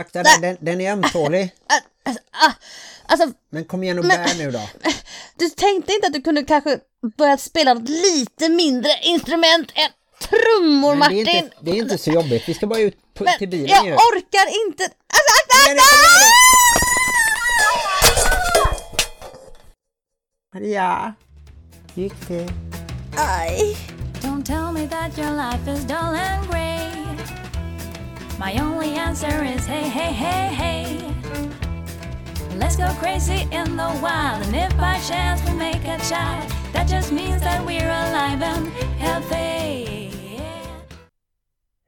Akta den, den, den är ömtålig. Alltså, Men kom igen och Men- bär nu då. du tänkte inte att du kunde kanske börja spela något lite mindre instrument än trummor, Men det, är Martin? inte, det är inte så jobbigt. Vi ska bara ut på, Men till bilen jag ju. orkar inte. Alltså, akta, nu. Maria, gick det? Aj. Don't tell me that your life is dull and grey. My only answer is hey, hey, hey, hey. Let's go crazy in the wild, and if by chance we make a child, that just means that we're alive and healthy.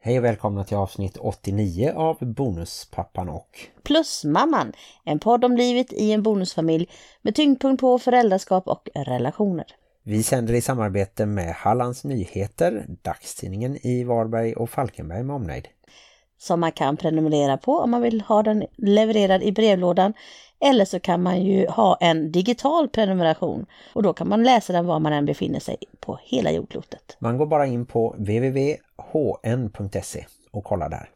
Hej och välkomna till avsnitt 89 av Bonuspappan och Plusmamman, en podd om livet i en bonusfamilj med tyngdpunkt på föräldraskap och relationer. vi sänder i samarbete med Hallands Nyheter, dagstidningen i Varberg och Falkenberg med omnejd. Som man kan prenumerera på om man vill ha den levererad i brevlådan. Eller så kan man ju ha en digital prenumeration och då kan man läsa den var man än befinner sig på hela jordklotet. Man går bara in på www.hn.se och kollar där.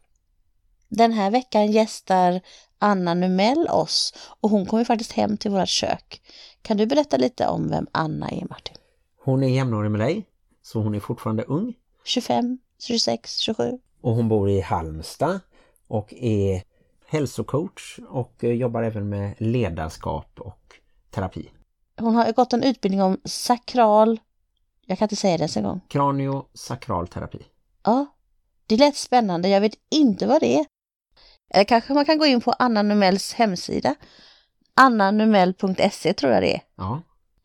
Den här veckan gästar Anna Numell oss och hon kommer faktiskt hem till vårt kök. Kan du berätta lite om vem Anna är Martin? Hon är jämnårig med dig, så hon är fortfarande ung. 25, 26, 27? Och hon bor i Halmstad och är hälsocoach och eh, jobbar även med ledarskap och terapi. Hon har gått en utbildning om sakral, jag kan inte säga det ens en gång. Kraniosakral terapi. Ja, det lät spännande. Jag vet inte vad det är. Eller kanske man kan gå in på Anna Numells hemsida. annanumell.se tror jag det är. Ja,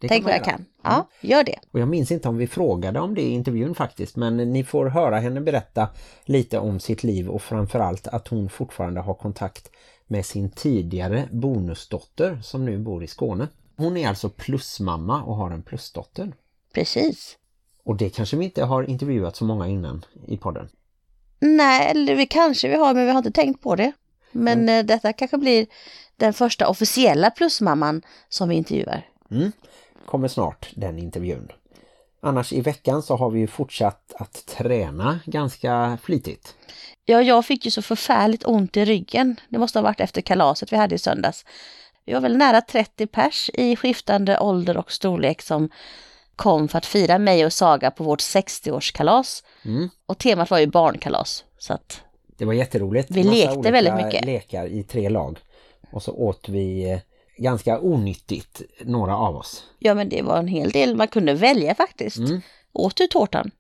Tänk vad jag kan. Ja, gör det. Och jag minns inte om vi frågade om det i intervjun faktiskt, men ni får höra henne berätta lite om sitt liv och framförallt att hon fortfarande har kontakt med sin tidigare bonusdotter som nu bor i Skåne. Hon är alltså plusmamma och har en plusdotter. Precis. Och det kanske vi inte har intervjuat så många innan i podden. Nej, eller vi kanske vi har, men vi har inte tänkt på det. Men eh, detta kanske blir den första officiella plusmamman som vi intervjuar. Mm. Kommer snart den intervjun. Annars i veckan så har vi ju fortsatt att träna ganska flitigt. Ja, jag fick ju så förfärligt ont i ryggen. Det måste ha varit efter kalaset vi hade i söndags. Vi var väl nära 30 pers i skiftande ålder och storlek som kom för att fira mig och Saga på vårt 60-årskalas. Mm. Och temat var ju barnkalas. Så att, Det var jätteroligt. Vi lekte väldigt mycket. lekar i tre lag. Och så åt vi eh, ganska onyttigt, några av oss. ja men det var en hel del man kunde välja faktiskt. Mm. Åt du tårtan?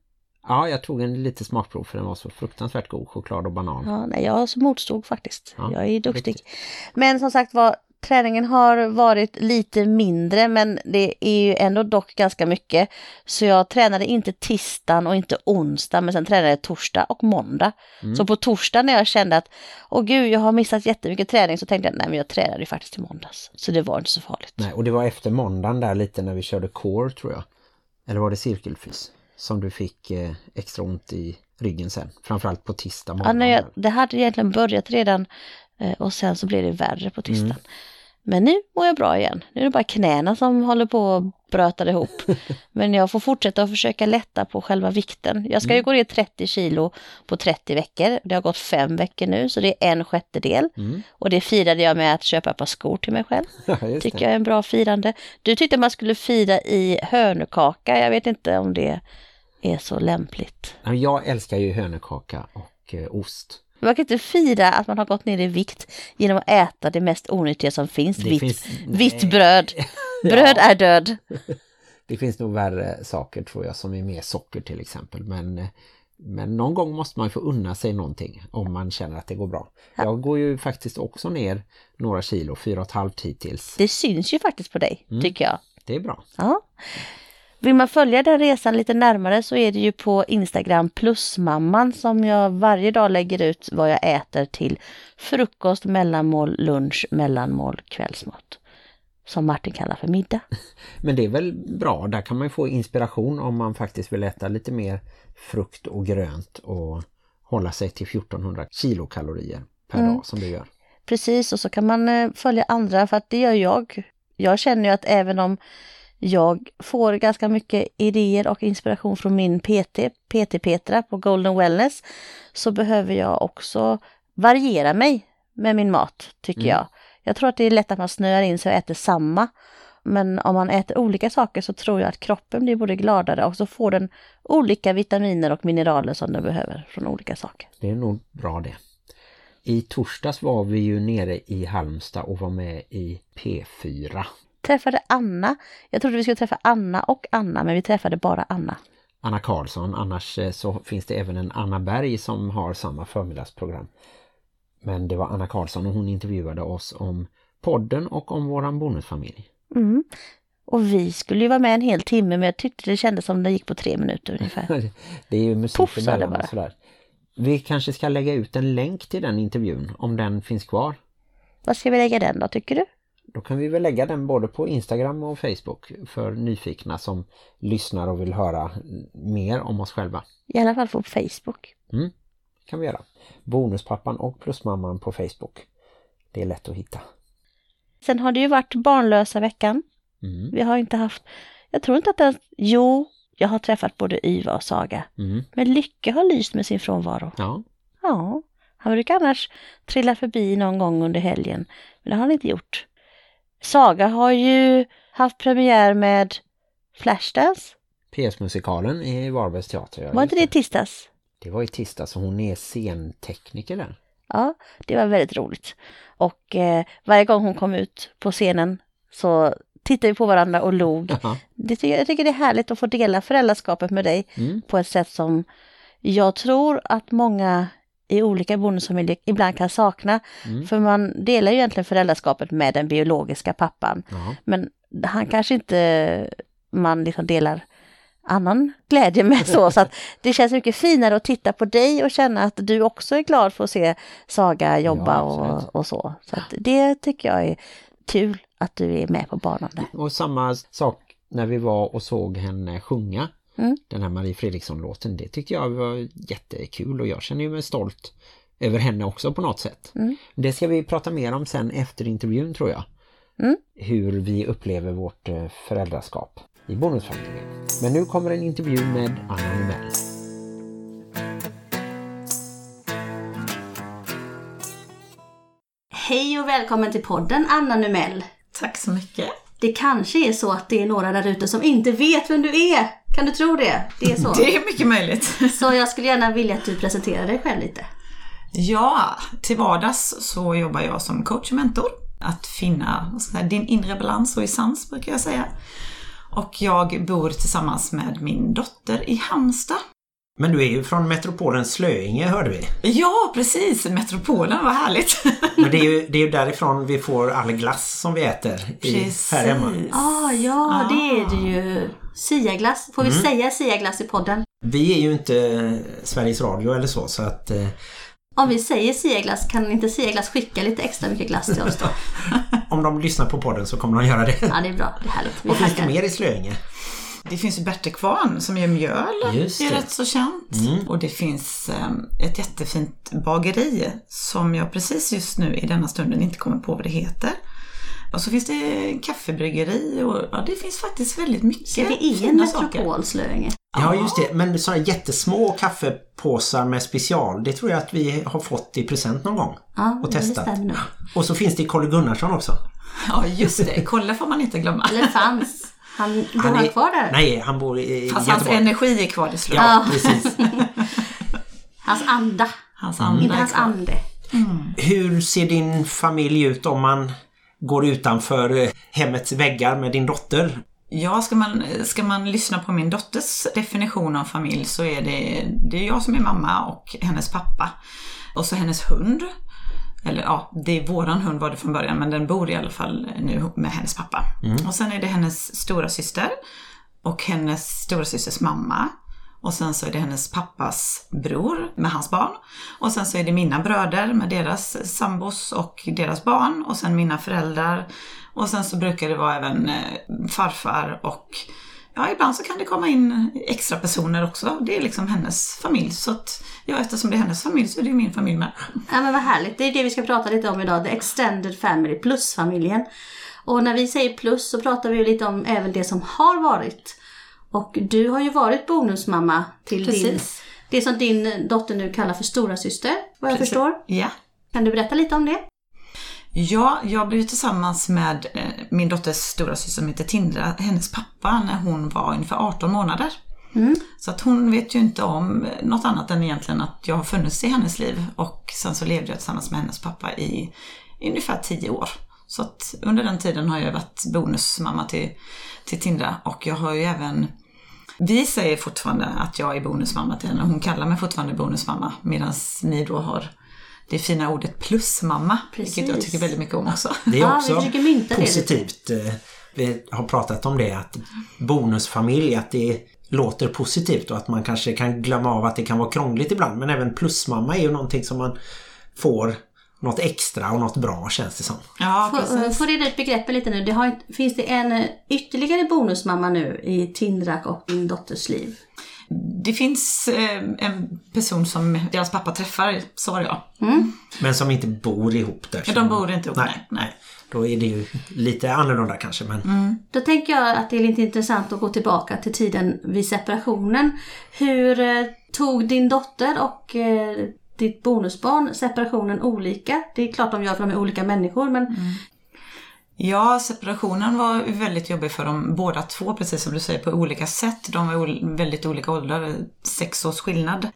Ja, jag tog en lite smakprov för den var så fruktansvärt god. Choklad och banan. Ja, nej, jag motstod faktiskt. Ja, jag är duktig. riktigt. Men som sagt var, träningen har varit lite mindre men det är ju ändå dock ganska mycket. Så jag tränade inte tisdagen och inte onsdag men sen tränade jag torsdag och måndag. Mm. Så på torsdag när jag kände att åh gud jag har missat jättemycket träning så tänkte jag nej men jag tränade ju faktiskt i måndags. Så det var inte så farligt. Nej, och det var efter måndagen där lite när vi körde core tror jag. Eller var det cirkelfys? Som du fick eh, extra ont i ryggen sen. Framförallt på tisdag Ja, morgon. nej, jag, det hade egentligen börjat redan och sen så blev det värre på tisdagen. Mm. Men nu mår jag bra igen. Nu är det bara knäna som håller på att bröta ihop. Men jag får fortsätta att försöka lätta på själva vikten. Jag ska ju Mm. gå ner 30 kilo på 30 veckor. Det har gått fem veckor nu så det är en sjättedel. Mm. Och det firade jag med att köpa ett par skor till mig själv. Ja, Tycker jag är en bra firande. Du tyckte man skulle fira i hönökaka. Jag vet inte om det är så lämpligt. Ja, Jag älskar ju hönökaka och eh, ost. Man kan inte fira att man har gått ner i vikt genom att äta det mest onyttiga som finns. Det vitt, finns- vitt bröd. Bröd är död. Det finns nog värre saker tror jag som är mer socker till exempel. Men, men någon gång måste man få unna sig någonting om man känner att det går bra. Jag går ju faktiskt också ner några kilo, fyra och ett halvt hittills. Det syns ju faktiskt på dig, Mm. tycker jag. Det är bra. Ja. Vill man följa den resan lite närmare så är det ju på Instagram plusmamman som jag varje dag lägger ut vad jag äter till frukost, mellanmål, lunch, mellanmål, kvällsmat. Som Martin kallar för middag. Men det är väl bra, där kan man få inspiration om man faktiskt vill äta lite mer frukt och grönt och hålla sig till 1400 kilokalorier per Mm. dag som du gör. Precis, och så kan man eh, följa andra för att det gör jag. Jag känner ju att även om jag får ganska mycket idéer och inspiration från min PT, PT Petra på Golden Wellness, så behöver jag också variera mig med min mat, tycker jag. Jag tror att det är lätt att man snöar in sig och äter samma. Men om man äter olika saker så tror jag att kroppen blir både gladare och så får den olika vitaminer och mineraler som den behöver från olika saker. Det är nog bra det. I torsdags var vi ju nere i Halmstad och var med i P4. Träffade Anna. Jag trodde vi skulle träffa Anna och Anna, men vi träffade bara Anna. Anna Karlsson, annars eh, så finns det även en Anna Berg som har samma förmiddagsprogram. Men det var Anna Karlsson och hon intervjuade oss om podden och om våran bonusfamilj. Mm. Och vi skulle ju vara med en hel timme, men jag tyckte det kändes som det gick på tre minuter ungefär. Det är ju musik Puff, emellan bara. och sådär. Vi kanske ska lägga ut en länk till den intervjun om den finns kvar. Var ska vi lägga den då, tycker du? Då kan vi väl lägga den både på Instagram och Facebook för nyfikna som lyssnar och vill höra mer om oss själva. I alla fall på Facebook. Mm, kan vi göra. Bonuspappan och plusmamman på Facebook. Det är lätt att hitta. Sen har det ju varit barnlösa veckan. Mm. Vi har inte haft, jag tror inte att det, jo, jag har träffat både Yva och Saga. Mm. Men Lycke har lyst med sin frånvaro. Ja, Ja, han brukar annars trilla förbi någon gång under helgen. Men det har han inte gjort. Saga har ju haft premiär med Flashdance. PS-musikalen i Varbergs teater. Var inte det i tisdags? det var i tisdag så hon är scentekniker där. Ja, det var väldigt roligt. Och eh, varje gång hon kom ut på scenen så tittade vi på varandra och log. Det, tycker- jag tycker det är härligt att få dela föräldraskapet med dig Mm. på ett sätt som jag tror att många i olika bonusfamiljer ibland kan sakna. Mm. För man delar ju egentligen föräldraskapet med den biologiska pappan. Ja. Men han kanske inte man liksom delar annan glädje med så. Så att det känns mycket finare att titta på dig och känna att du också är glad för att se Saga jobba Ja, och, och så. Så det tycker jag är kul att du är med på banan där. Och samma sak när vi var och såg henne sjunga Mm. den här Marie Fredriksson-låten. Det tyckte jag var jättekul och jag känner ju mig stolt över henne också på något sätt. Mm. Det ska vi prata mer om sen efter intervjun tror jag. Mm. Hur vi upplever vårt eh, föräldraskap i bonusfamiljen. Men nu kommer en intervju med Anna Numell. Hej och välkommen till podden Anna Numell. Tack så mycket. Det kanske är så att det är några där ute som inte vet vem du är. Kan du tro det? Det är så. Det är mycket möjligt. Så jag skulle gärna vilja att du presenterar dig själv lite. Ja, till vardags så jobbar jag som coach och mentor. Att finna säga, din inre balans och essens brukar jag säga. Och jag bor tillsammans med min dotter i Halmstad. Men du är ju från metropolen Slöinge hörde vi. Ja, precis! Metropolen, vad härligt! Men det är ju, det är ju därifrån vi får all glass som vi äter i, Precis. här hemma. Ah, ja, det är det ju. Siaglass. Får vi Mm. säga siaglass i podden? Vi är ju inte Sveriges Radio eller så så att eh, Om vi säger siaglass, kan inte siaglass skicka lite extra mycket glass till oss då? om de lyssnar på podden så kommer de göra det. Ja, det är bra. Det är härligt. Vi Vad finns det mer i Slöinge? Det finns ju Bertekvarn som gör mjöl. Just det är rätt så känt. Mm. Och det finns eh, ett jättefint bageri som jag precis just nu i denna stunden inte kommer på vad det heter. Och så finns det kaffebryggeri och ja, det finns faktiskt väldigt mycket Så det är en fina saker. metropol, Slöinge. Ja just det, men sådana jättesmå kaffepåsar med special, det tror jag att vi har fått i present någon gång. Ja, och det testat. Och så finns det i Kolle Gunnarsson också. Ja, just det. Kolla får man inte glömma. Eller fanns. Han, bor han, kvar där? Nej, han bor i Fast hans Göteborg. energi är kvar i slutet. Ja, precis. Hans anda. Hans anda Inte är hans ande. Hur ser din familj ut om man går utanför eh, hemmets väggar med din dotter? Ja, ska man, ska man lyssna på min dotters definition av familj så är det, det är jag som är mamma och hennes pappa. Och så hennes hund. Eller ja, det är våran hund var det från början men den bor i alla fall nu med hennes pappa. Och sen är det hennes stora syster och hennes stora systers mamma. Och sen så är det hennes pappas bror med hans barn. Och sen så är det mina bröder med deras sambos och deras barn. Och sen mina föräldrar. Och sen så brukar det vara även eh, farfar och ja, ibland så kan det komma in extra personer också. Det är liksom hennes familj. Så att, ja, eftersom det är hennes familj så är det ju min familj med. Ja men vad härligt, det är det vi ska prata lite om idag, the extended family, plus-familjen. Och när vi säger plus så pratar vi ju lite om även det som har varit. Och du har ju varit bonusmamma till din, Precis. det som din dotter nu kallar för stora syster, vad jag Precis. förstår. Ja. Kan du berätta lite om det? Ja, jag blev tillsammans med eh, min dotters stora syster som heter Tindra, hennes pappa, när hon var ungefär 18 månader. Så att hon vet ju inte om något annat än egentligen att jag har funnits i hennes liv. Och sen så levde jag tillsammans med hennes pappa i, i ungefär 10 år. Så att under den tiden har jag varit bonusmamma till, till Tindra och jag har ju även vi säger fortfarande att jag är bonusmamma till henne. Hon kallar mig fortfarande bonusmamma medan ni då har det fina ordet plusmamma. Vilket jag Precis. tycker väldigt mycket om också. Det är Ja, också mynta det positivt. Eh, Vi har pratat om det att bonusfamilj, att det låter positivt och att man kanske kan glömma av att det kan vara krångligt ibland. Men även plusmamma är ju någonting som man får något extra och något bra känns det som. Ja, Får, precis. får reda ut begreppet lite nu. Det har, finns det en eh, ytterligare bonusmamma nu i Tindrak och din dotters liv? Det finns eh, en person som deras pappa träffar, det jag. Men som inte bor ihop där. Ja, de bor inte ihop, nej, nej, nej. Då är det ju lite annorlunda kanske. Men Då tänker jag att det är lite intressant att gå tillbaka till tiden vid separationen. Hur eh, tog din dotter och eh, ditt bonusbarn separationen olika? Det är klart de gör för de är olika människor men Ja, separationen var väldigt jobbig för dem båda två, precis som du säger, på olika sätt. De var väldigt olika åldrar, sex års skillnad.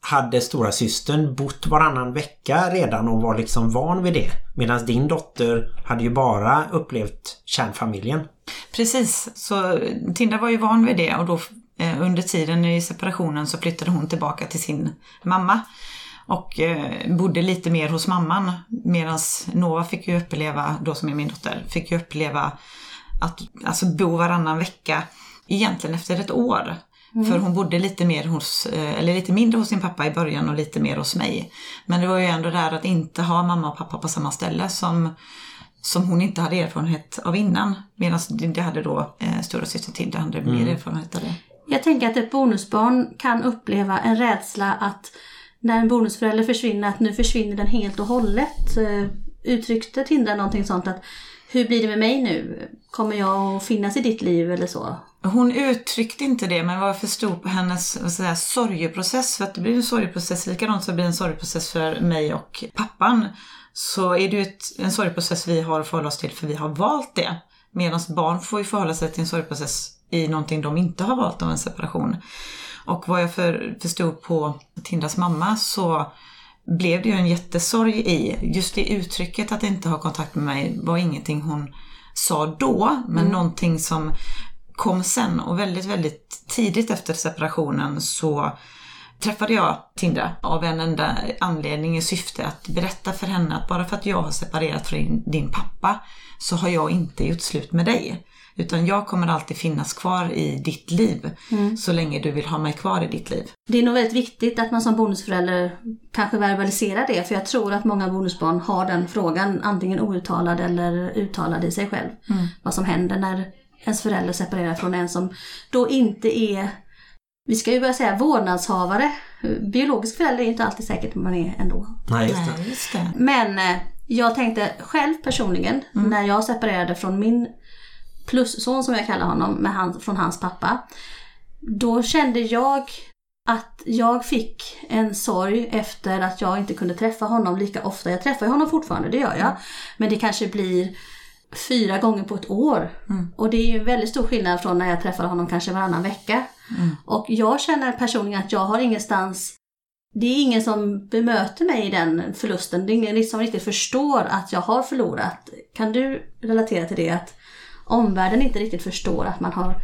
hade stora systern bott varannan vecka redan och var liksom van vid det. Medan din dotter hade ju bara upplevt kärnfamiljen. Precis, så Tinda var ju van vid det och då eh, under tiden i separationen så flyttade hon tillbaka till sin mamma. Och eh, bodde lite mer hos mamman. Medan Nova fick ju uppleva, då som är min dotter, fick ju uppleva att alltså, bo varannan vecka egentligen efter ett år. För hon bodde lite mer hos, eh, eller lite mindre hos sin pappa i början och lite mer hos mig. Men det var ju ändå där att inte ha mamma och pappa på samma ställe som som hon inte hade erfarenhet av innan. Medan det hade då eh, stora syster Tilda hade mer erfarenhet av det. jag tänker att ett bonusbarn kan uppleva en rädsla att när en bonusförälder försvinner, att nu försvinner den helt och hållet. Eh, uttryckte Tindra någonting sånt att hur blir det med mig nu? Kommer jag att finnas i ditt liv eller så? Hon uttryckte inte det men vad jag förstod på hennes säga, sorgeprocess, för att det blir en sorgeprocess likadant som det blir en sorgeprocess för mig och pappan. Så är det ju ett, en sorgeprocess vi har att förhålla oss till för vi har valt det. Medan barn får ju förhålla sig till en sorgeprocess i någonting de inte har valt av en separation. Och vad jag för, förstod på Tindras mamma så blev det ju en jättesorg i. Just det uttrycket att inte ha kontakt med mig var ingenting hon sa då, men någonting som kom sen och väldigt, väldigt tidigt efter separationen så träffade jag Tindra av en enda anledning i syfte att berätta för henne att bara för att jag har separerat från din pappa så har jag inte gjort slut med dig. Utan jag kommer alltid finnas kvar i ditt liv så länge du vill ha mig kvar i ditt liv. Det är nog väldigt viktigt att man som bonusförälder kanske verbaliserar det. För jag tror att många bonusbarn har den frågan antingen outtalad eller uttalad i sig själv. Vad som händer när ens förälder separerar från en som då inte är, vi ska ju börja säga vårdnadshavare. Biologisk förälder är inte alltid säkert man är ändå. Nej, just det. Nej, just det. Men eh, jag tänkte själv personligen när jag separerade från min plusson som jag kallar honom med han, från hans pappa. Då kände jag att jag fick en sorg efter att jag inte kunde träffa honom lika ofta. Jag träffar honom fortfarande, det gör jag. Men det kanske blir fyra gånger på ett år. Och det är ju en väldigt stor skillnad från när jag träffar honom kanske varannan vecka. Och jag känner personligen att jag har ingenstans det är ingen som bemöter mig i den förlusten. Det är ingen som riktigt förstår att jag har förlorat. Kan du relatera till det? Att omvärlden inte riktigt förstår att man har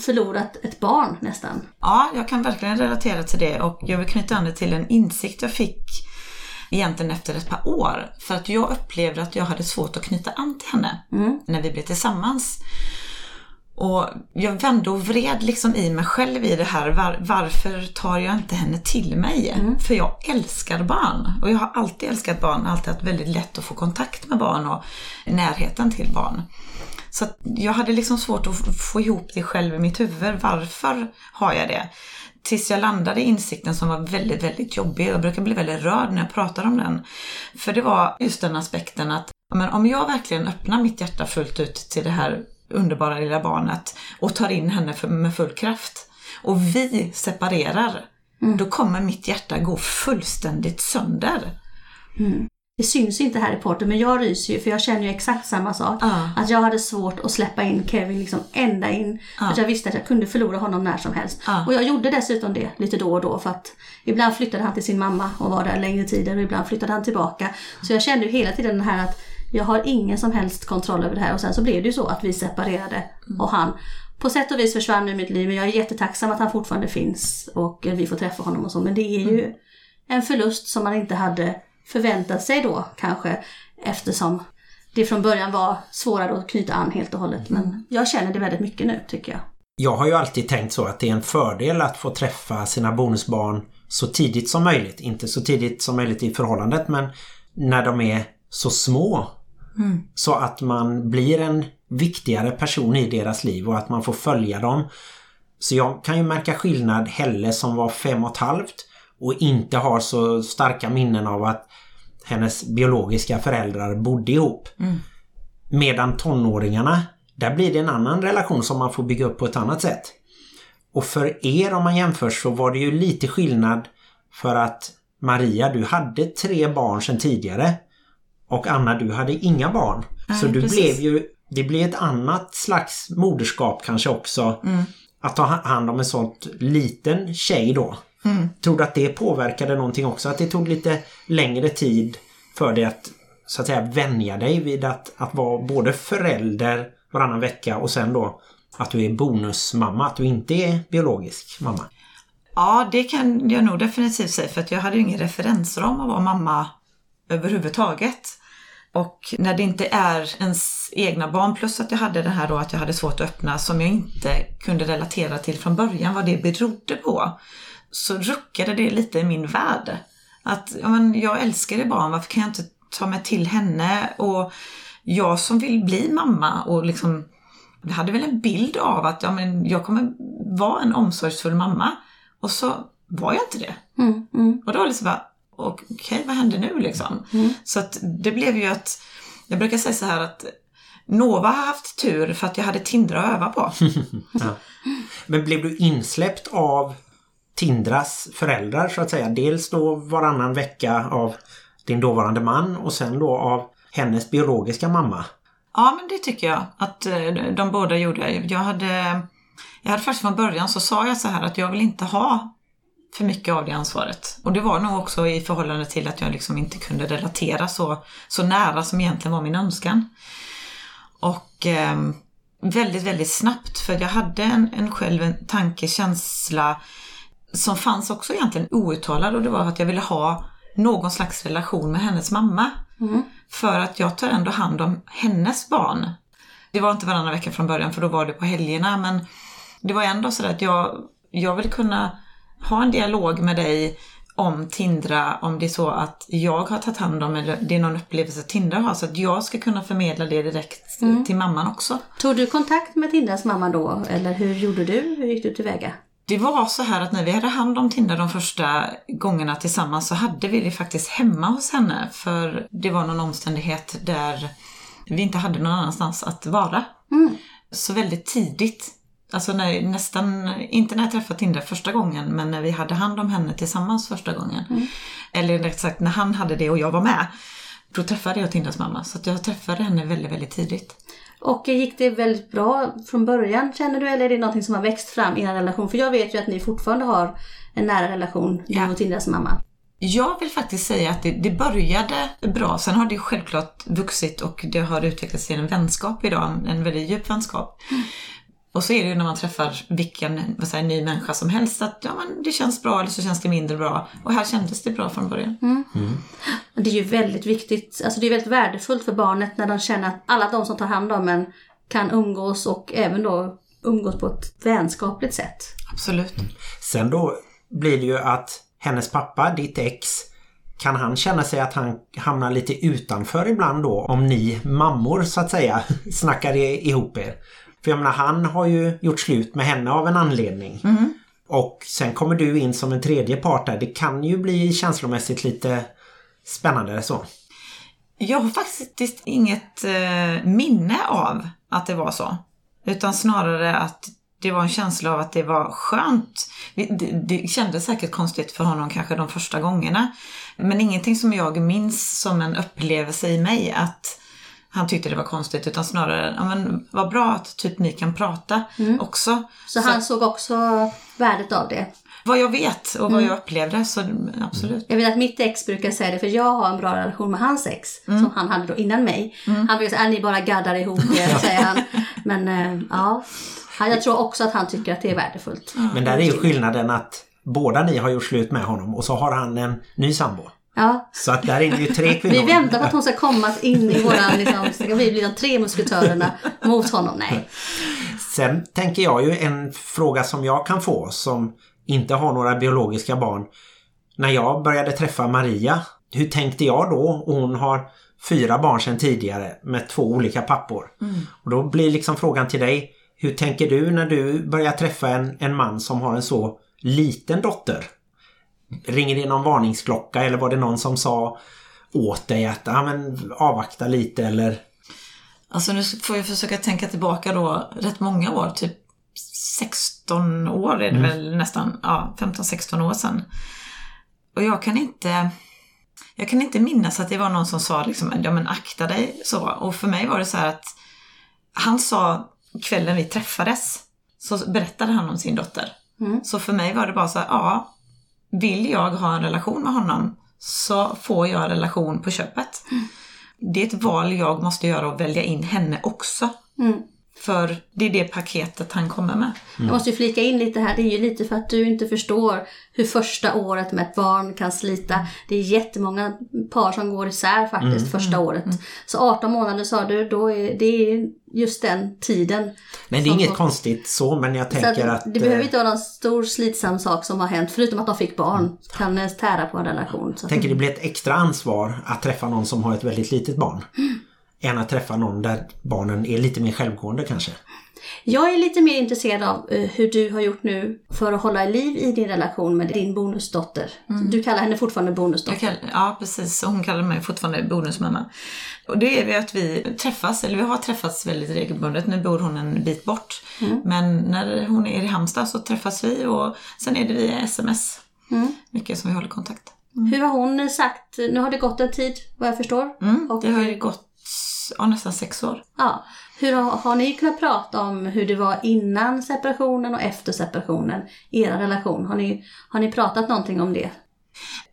förlorat ett barn nästan. Ja, jag kan verkligen relatera till det och jag vill knyta an det till en insikt jag fick egentligen efter ett par år. För att jag upplevde att jag hade svårt att knyta an till henne när vi blev tillsammans. Och jag vände och vred liksom i mig själv i det här. Var, varför tar jag inte henne till mig? För jag älskar barn. Och jag har alltid älskat barn. Alltid haft väldigt lätt att få kontakt med barn och närheten till barn. Så jag hade liksom svårt att få ihop det själv i mitt huvud. Varför har jag det? Tills jag landade i insikten som var väldigt, väldigt jobbig. Jag brukar bli väldigt rörd när jag pratar om den. För det var just den aspekten att men om jag verkligen öppnar mitt hjärta fullt ut till det här underbara lilla barnet och tar in henne med full kraft och vi separerar, då kommer mitt hjärta gå fullständigt sönder. Det syns inte här i porten men jag ryser ju för jag känner ju exakt samma sak. Ja. Att jag hade svårt att släppa in Kevin liksom ända in. Ja. Att jag visste att jag kunde förlora honom när som helst. Ja. Och jag gjorde dessutom det lite då och då för att ibland flyttade han till sin mamma och var där längre tider och ibland flyttade han tillbaka. Så jag kände ju hela tiden den här att jag har ingen som helst kontroll över det här och sen så blev det ju så att vi separerade och han på sätt och vis försvann ur mitt liv men jag är jättetacksam att han fortfarande finns och vi får träffa honom och så men det är ju en förlust som man inte hade förväntat sig då kanske eftersom det från början var svårare att knyta an helt och hållet. Men jag känner det väldigt mycket nu tycker jag. Jag har ju alltid tänkt så att det är en fördel att få träffa sina bonusbarn så tidigt som möjligt. Inte så tidigt som möjligt i förhållandet men när de är så små. Så att man blir en viktigare person i deras liv och att man får följa dem. Så jag kan ju märka skillnad Helle som var fem och ett halvt och inte har så starka minnen av att hennes biologiska föräldrar bodde ihop. Medan tonåringarna, där blir det en annan relation som man får bygga upp på ett annat sätt. Och för er om man jämför så var det ju lite skillnad för att Maria, du hade tre barn sedan tidigare. Och Anna, du hade inga barn. Nej, så du precis. blev ju, det blev ett annat slags moderskap kanske också. Att ta ha- hand om en sånt liten tjej då. Tror du att det påverkade någonting också? Att det tog lite längre tid för dig att så att säga vänja dig vid att, att vara både förälder varannan vecka och sen då att du är bonusmamma, att du inte är biologisk mamma. Ja, det kan jag nog definitivt säga för att jag hade ju ingen referensram att vara mamma överhuvudtaget. Och när det inte är ens egna barn plus att jag hade det här då att jag hade svårt att öppna som jag inte kunde relatera till från början vad det berodde på. Så ruckade det lite i min värld. Att ja, men jag älskar det barn, varför kan jag inte ta mig till henne? Och jag som vill bli mamma och liksom jag hade väl en bild av att ja, men jag kommer vara en omsorgsfull mamma. Och så var jag inte det. Mm, mm. Och då var det liksom bara, okej vad händer nu liksom? Så att det blev ju att, jag brukar säga så här att Nova har haft tur för att jag hade Tindra att öva på. Men blev du insläppt av Tindras föräldrar så att säga? Dels då varannan vecka av din dåvarande man och sen då av hennes biologiska mamma. Ja, men det tycker jag att eh, de båda gjorde. Jag hade, jag hade faktiskt från början så sa jag så här att jag vill inte ha för mycket av det ansvaret. Och det var nog också i förhållande till att jag liksom inte kunde relatera så, så nära som egentligen var min önskan. Och eh, väldigt, väldigt snabbt för jag hade en, en själv en tanke, känsla som fanns också egentligen outtalad och det var att jag ville ha någon slags relation med hennes mamma. För att jag tar ändå hand om hennes barn. Det var inte varannan vecka från början för då var det på helgerna men det var ändå så att jag, jag vill kunna ha en dialog med dig om Tindra, om det är så att jag har tagit hand om eller det är någon upplevelse Tindra har så att jag ska kunna förmedla det direkt till mamman också. Tog du kontakt med Tindras mamma då eller hur gjorde du? Hur gick du tillväga? Det var så här att när vi hade hand om Tindra de första gångerna tillsammans så hade vi det faktiskt hemma hos henne för det var någon omständighet där vi inte hade någon annanstans att vara. Så väldigt tidigt, alltså när, nästan, inte när jag träffade Tindra första gången men när vi hade hand om henne tillsammans första gången. Eller rätt sagt när han hade det och jag var med. Då träffade jag Tindras mamma så jag träffade henne väldigt, väldigt tidigt. Och gick det väldigt bra från början känner du eller är det någonting som har växt fram i er relation? För jag vet ju att ni fortfarande har en nära relation, du Ja. och Tindras mamma. Jag vill faktiskt säga att det, det började bra. Sen har det självklart vuxit och det har utvecklats till en vänskap idag. En, en väldigt djup vänskap. Och så är det ju när man träffar vilken vad säger, ny människa som helst att ja, men det känns bra eller så känns det mindre bra. Och här kändes det bra från början. Och Det är ju väldigt viktigt, alltså det är väldigt värdefullt för barnet när de känner att alla de som tar hand om en kan umgås och även då umgås på ett vänskapligt sätt. Absolut. Sen då blir det ju att hennes pappa, ditt ex, kan han känna sig att han hamnar lite utanför ibland då om ni mammor så att säga snackar ihop er? För jag menar han har ju gjort slut med henne av en anledning. Och sen kommer du in som en tredje part där. Det kan ju bli känslomässigt lite spännande så. Jag har faktiskt inget eh, minne av att det var så. Utan snarare att det var en känsla av att det var skönt. Det, det kändes säkert konstigt för honom kanske de första gångerna. Men ingenting som jag minns som en upplevelse i mig att han tyckte det var konstigt utan snarare, ja men vad bra att typ ni kan prata också. Så han såg också värdet av det. Vad jag vet och vad jag upplevde så absolut. Jag vet att mitt ex brukar säga det, för jag har en bra relation med hans ex, Mm. som han hade då innan mig. Han brukar säga att ni bara gaddar ihop er, säger han. Men eh, ja, Han- jag tror också att han tycker att det är värdefullt. Men där är ju skillnaden att båda ni har gjort slut med honom och så har han en ny sambo. Ja, Så att där är det ju tre vi kvinnor. väntar på att hon ska komma in i våran, liksom, ska vi bli de tre musketörerna mot honom. Nej. Sen tänker jag ju en fråga som jag kan få som inte har några biologiska barn. När jag började träffa Maria, hur tänkte jag då? Hon har fyra barn sedan tidigare med två olika pappor. Och då blir liksom frågan till dig, hur tänker du när du börjar träffa en, en man som har en så liten dotter? Ringer det någon varningsklocka eller var det någon som sa åt dig att ah, men, avvakta lite eller Alltså nu får jag försöka tänka tillbaka då rätt många år, typ 16 år är det väl nästan, ja 15-16 år sedan. Och jag kan inte, jag kan inte minnas att det var någon som sa liksom, ja men akta dig så. Och för mig var det så här att han sa kvällen vi träffades så berättade han om sin dotter. Mm. Så för mig var det bara så här, ja, vill jag ha en relation med honom så får jag en relation på köpet. Det är ett val jag måste göra och välja in henne också. Mm. För det är det paketet han kommer med. Jag måste ju flika in lite här, det är ju lite för att du inte förstår hur första året med ett barn kan slita. Det är jättemånga par som går isär faktiskt första året. Så 18 månader sa du, då är, det är just den tiden. Nej, det är inget får- konstigt så, men jag Så tänker att att... det behöver eh, inte vara någon stor slitsam sak som har hänt, förutom att de fick barn. Kan tära på en relation. Så. Jag tänker det blir ett extra ansvar att träffa någon som har ett väldigt litet barn. Än att träffa någon där barnen är lite mer självgående kanske. Jag är lite mer intresserad av eh, hur du har gjort nu för att hålla liv i din relation med din bonusdotter. Du kallar henne fortfarande bonusdotter. kall, ja, precis. Och hon kallar mig fortfarande bonusmamma. Och det är ju att vi träffas, eller vi har träffats väldigt regelbundet. Nu bor hon en bit bort. Men när hon är i Halmstad så träffas vi och sen är det via sms. Mycket som vi håller kontakt. Hur har hon sagt, nu har det gått en tid vad jag förstår. Mm, Och- det har ju gått ja, nästan sex år. Ja. Hur har, har ni kunnat prata om hur det var innan separationen och efter separationen? Er relation. Har ni, har ni pratat någonting om det?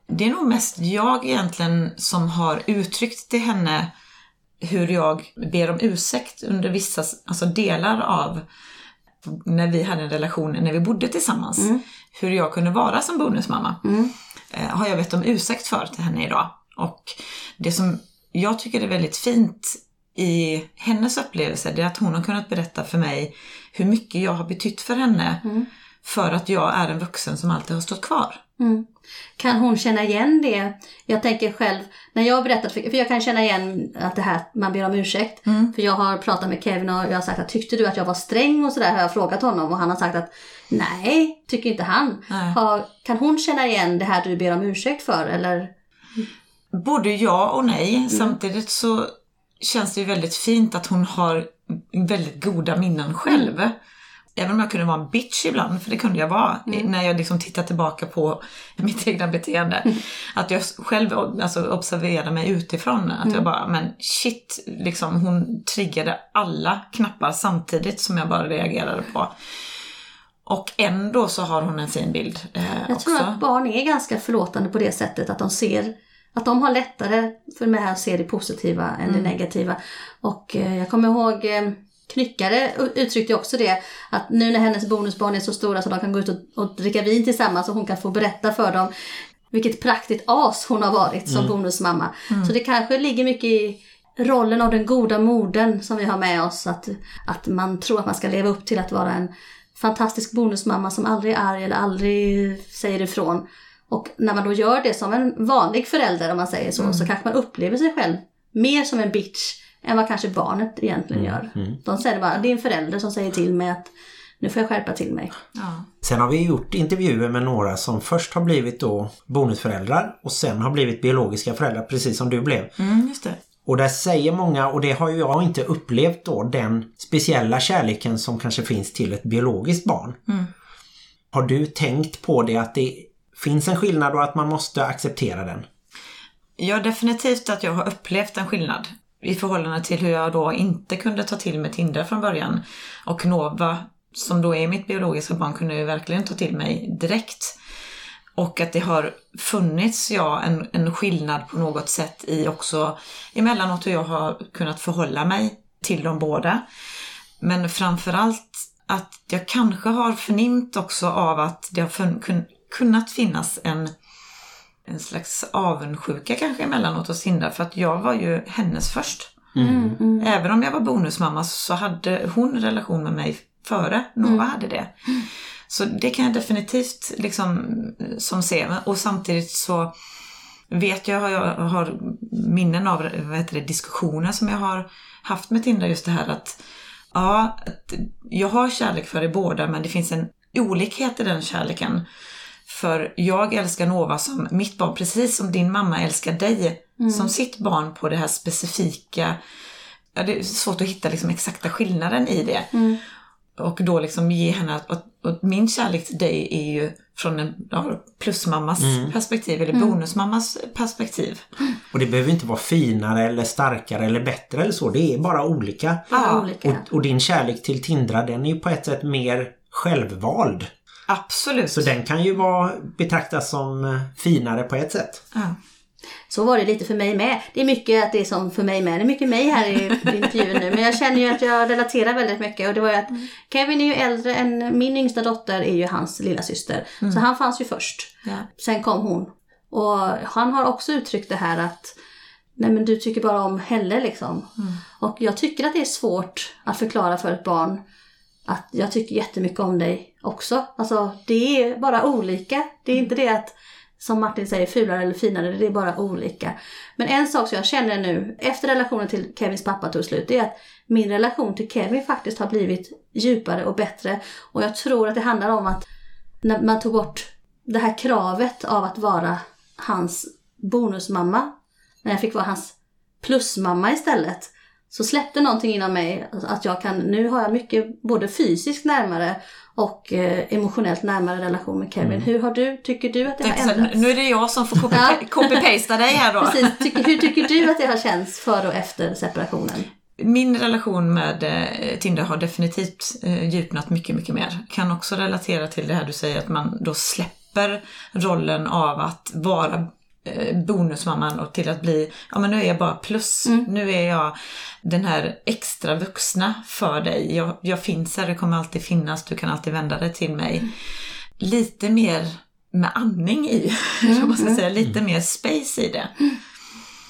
Det är nog mest jag egentligen som har uttryckt till henne hur jag ber om ursäkt under vissa alltså delar av när vi hade en relation, när vi bodde tillsammans. Hur jag kunde vara som bonusmamma. Eh, har jag bett om ursäkt för till henne idag. Och det som jag tycker är väldigt fint i hennes upplevelse, det är att hon har kunnat berätta för mig hur mycket jag har betytt för henne. För att jag är en vuxen som alltid har stått kvar. Mm. Kan hon känna igen det? Jag tänker själv, när jag har berättat, för för jag kan känna igen att det här, man ber om ursäkt. För jag har pratat med Kevin och jag har sagt att tyckte du att jag var sträng och sådär har jag frågat honom och han har sagt att nej, tycker inte han. Har, kan hon känna igen det här du ber om ursäkt för eller? Både ja och nej. Samtidigt så känns det ju väldigt fint att hon har väldigt goda minnen själv. Även om jag kunde vara en bitch ibland, för det kunde jag vara när jag liksom tittar tillbaka på mitt egna beteende. Att jag själv alltså, observerade mig utifrån. Att jag bara, men shit, liksom, hon triggade alla knappar samtidigt som jag bara reagerade på. Och ändå så har hon en fin bild eh, Jag också. tror att barn är ganska förlåtande på det sättet att de ser att de har lättare för mig att se det positiva än det negativa. Och eh, jag kommer ihåg eh, Knyckare uttryckte också det att nu när hennes bonusbarn är så stora så de kan gå ut och, och dricka vin tillsammans och hon kan få berätta för dem vilket praktiskt as hon har varit som bonusmamma. Så det kanske ligger mycket i rollen av den goda modern som vi har med oss. Att, att man tror att man ska leva upp till att vara en fantastisk bonusmamma som aldrig är arg eller aldrig säger ifrån. Och när man då gör det som en vanlig förälder om man säger så, så kanske man upplever sig själv mer som en bitch än vad kanske barnet egentligen gör. De säger bara, det är en förälder som säger till mig att nu får jag skärpa till mig. Ja. Sen har vi gjort intervjuer med några som först har blivit då bonusföräldrar och sen har blivit biologiska föräldrar precis som du blev. Mm, just det. Och där säger många, och det har ju jag inte upplevt då, den speciella kärleken som kanske finns till ett biologiskt barn. Har du tänkt på det att det finns en skillnad och att man måste acceptera den? Ja, definitivt att jag har upplevt en skillnad i förhållande till hur jag då inte kunde ta till mig Tinder från början. Och Nova, som då är mitt biologiska barn, kunde ju verkligen ta till mig direkt. Och att det har funnits, ja, en, en skillnad på något sätt i också emellanåt hur jag har kunnat förhålla mig till dem båda. Men framförallt att jag kanske har förnimt också av att det har fun- kun- kunnat finnas en, en slags avundsjuka kanske emellanåt hos Hinda för att jag var ju hennes först. Även om jag var bonusmamma så hade hon relation med mig före Nova hade det. Så det kan jag definitivt liksom som se. Och samtidigt så vet jag, jag har minnen av vad heter det, diskussioner som jag har haft med Tinder just det här att ja, att jag har kärlek för er båda men det finns en olikhet i den kärleken. För jag älskar Nova som mitt barn precis som din mamma älskar dig som sitt barn på det här specifika. Ja, det är svårt att hitta liksom exakta skillnaden i det. Och då liksom ge henne att, och, och min kärlek till dig är ju från en ja, plusmammas perspektiv eller bonusmammas perspektiv. Och det behöver inte vara finare eller starkare eller bättre eller så. Det är bara olika. Olika. Och, och din kärlek till Tindra den är ju på ett sätt mer självvald. Absolut. Så den kan ju vara betraktas som eh, finare på ett sätt. ja. Så var det lite för mig med. Det är mycket att det är som för mig med. Det är mycket mig här i intervjun nu. Men jag känner ju att jag relaterar väldigt mycket. Och det var ju att Kevin är ju äldre än min yngsta dotter är ju hans lilla syster. Så han fanns ju först. Ja. Sen kom hon. Och han har också uttryckt det här att Nej men du tycker bara om Helle liksom. Och jag tycker att det är svårt att förklara för ett barn att jag tycker jättemycket om dig också. Alltså det är bara olika. Det är inte det att som Martin säger, fulare eller finare, det är bara olika. Men en sak som jag känner nu, efter relationen till Kevins pappa tog slut, det är att min relation till Kevin faktiskt har blivit djupare och bättre. Och jag tror att det handlar om att när man tog bort det här kravet av att vara hans bonusmamma, när jag fick vara hans plusmamma istället, så släppte någonting inom mig att jag kan, nu har jag mycket både fysiskt närmare och eh, emotionellt närmare relation med Kevin. Hur har du, tycker du att det har ändrats? nu är det jag som får copy-pasta dig här då. Precis, hur tycker du att det har känts före och efter separationen? Min relation med eh, Tinder har definitivt eh, djupnat mycket, mycket mer. Kan också relatera till det här du säger att man då släpper rollen av att vara bonusmamman och till att bli, ja men nu är jag bara plus. Nu är jag den här extra vuxna för dig. Jag, jag finns här, det kommer alltid finnas, du kan alltid vända dig till mig. Lite mer med andning i, vad man ska säga, lite mer space i det.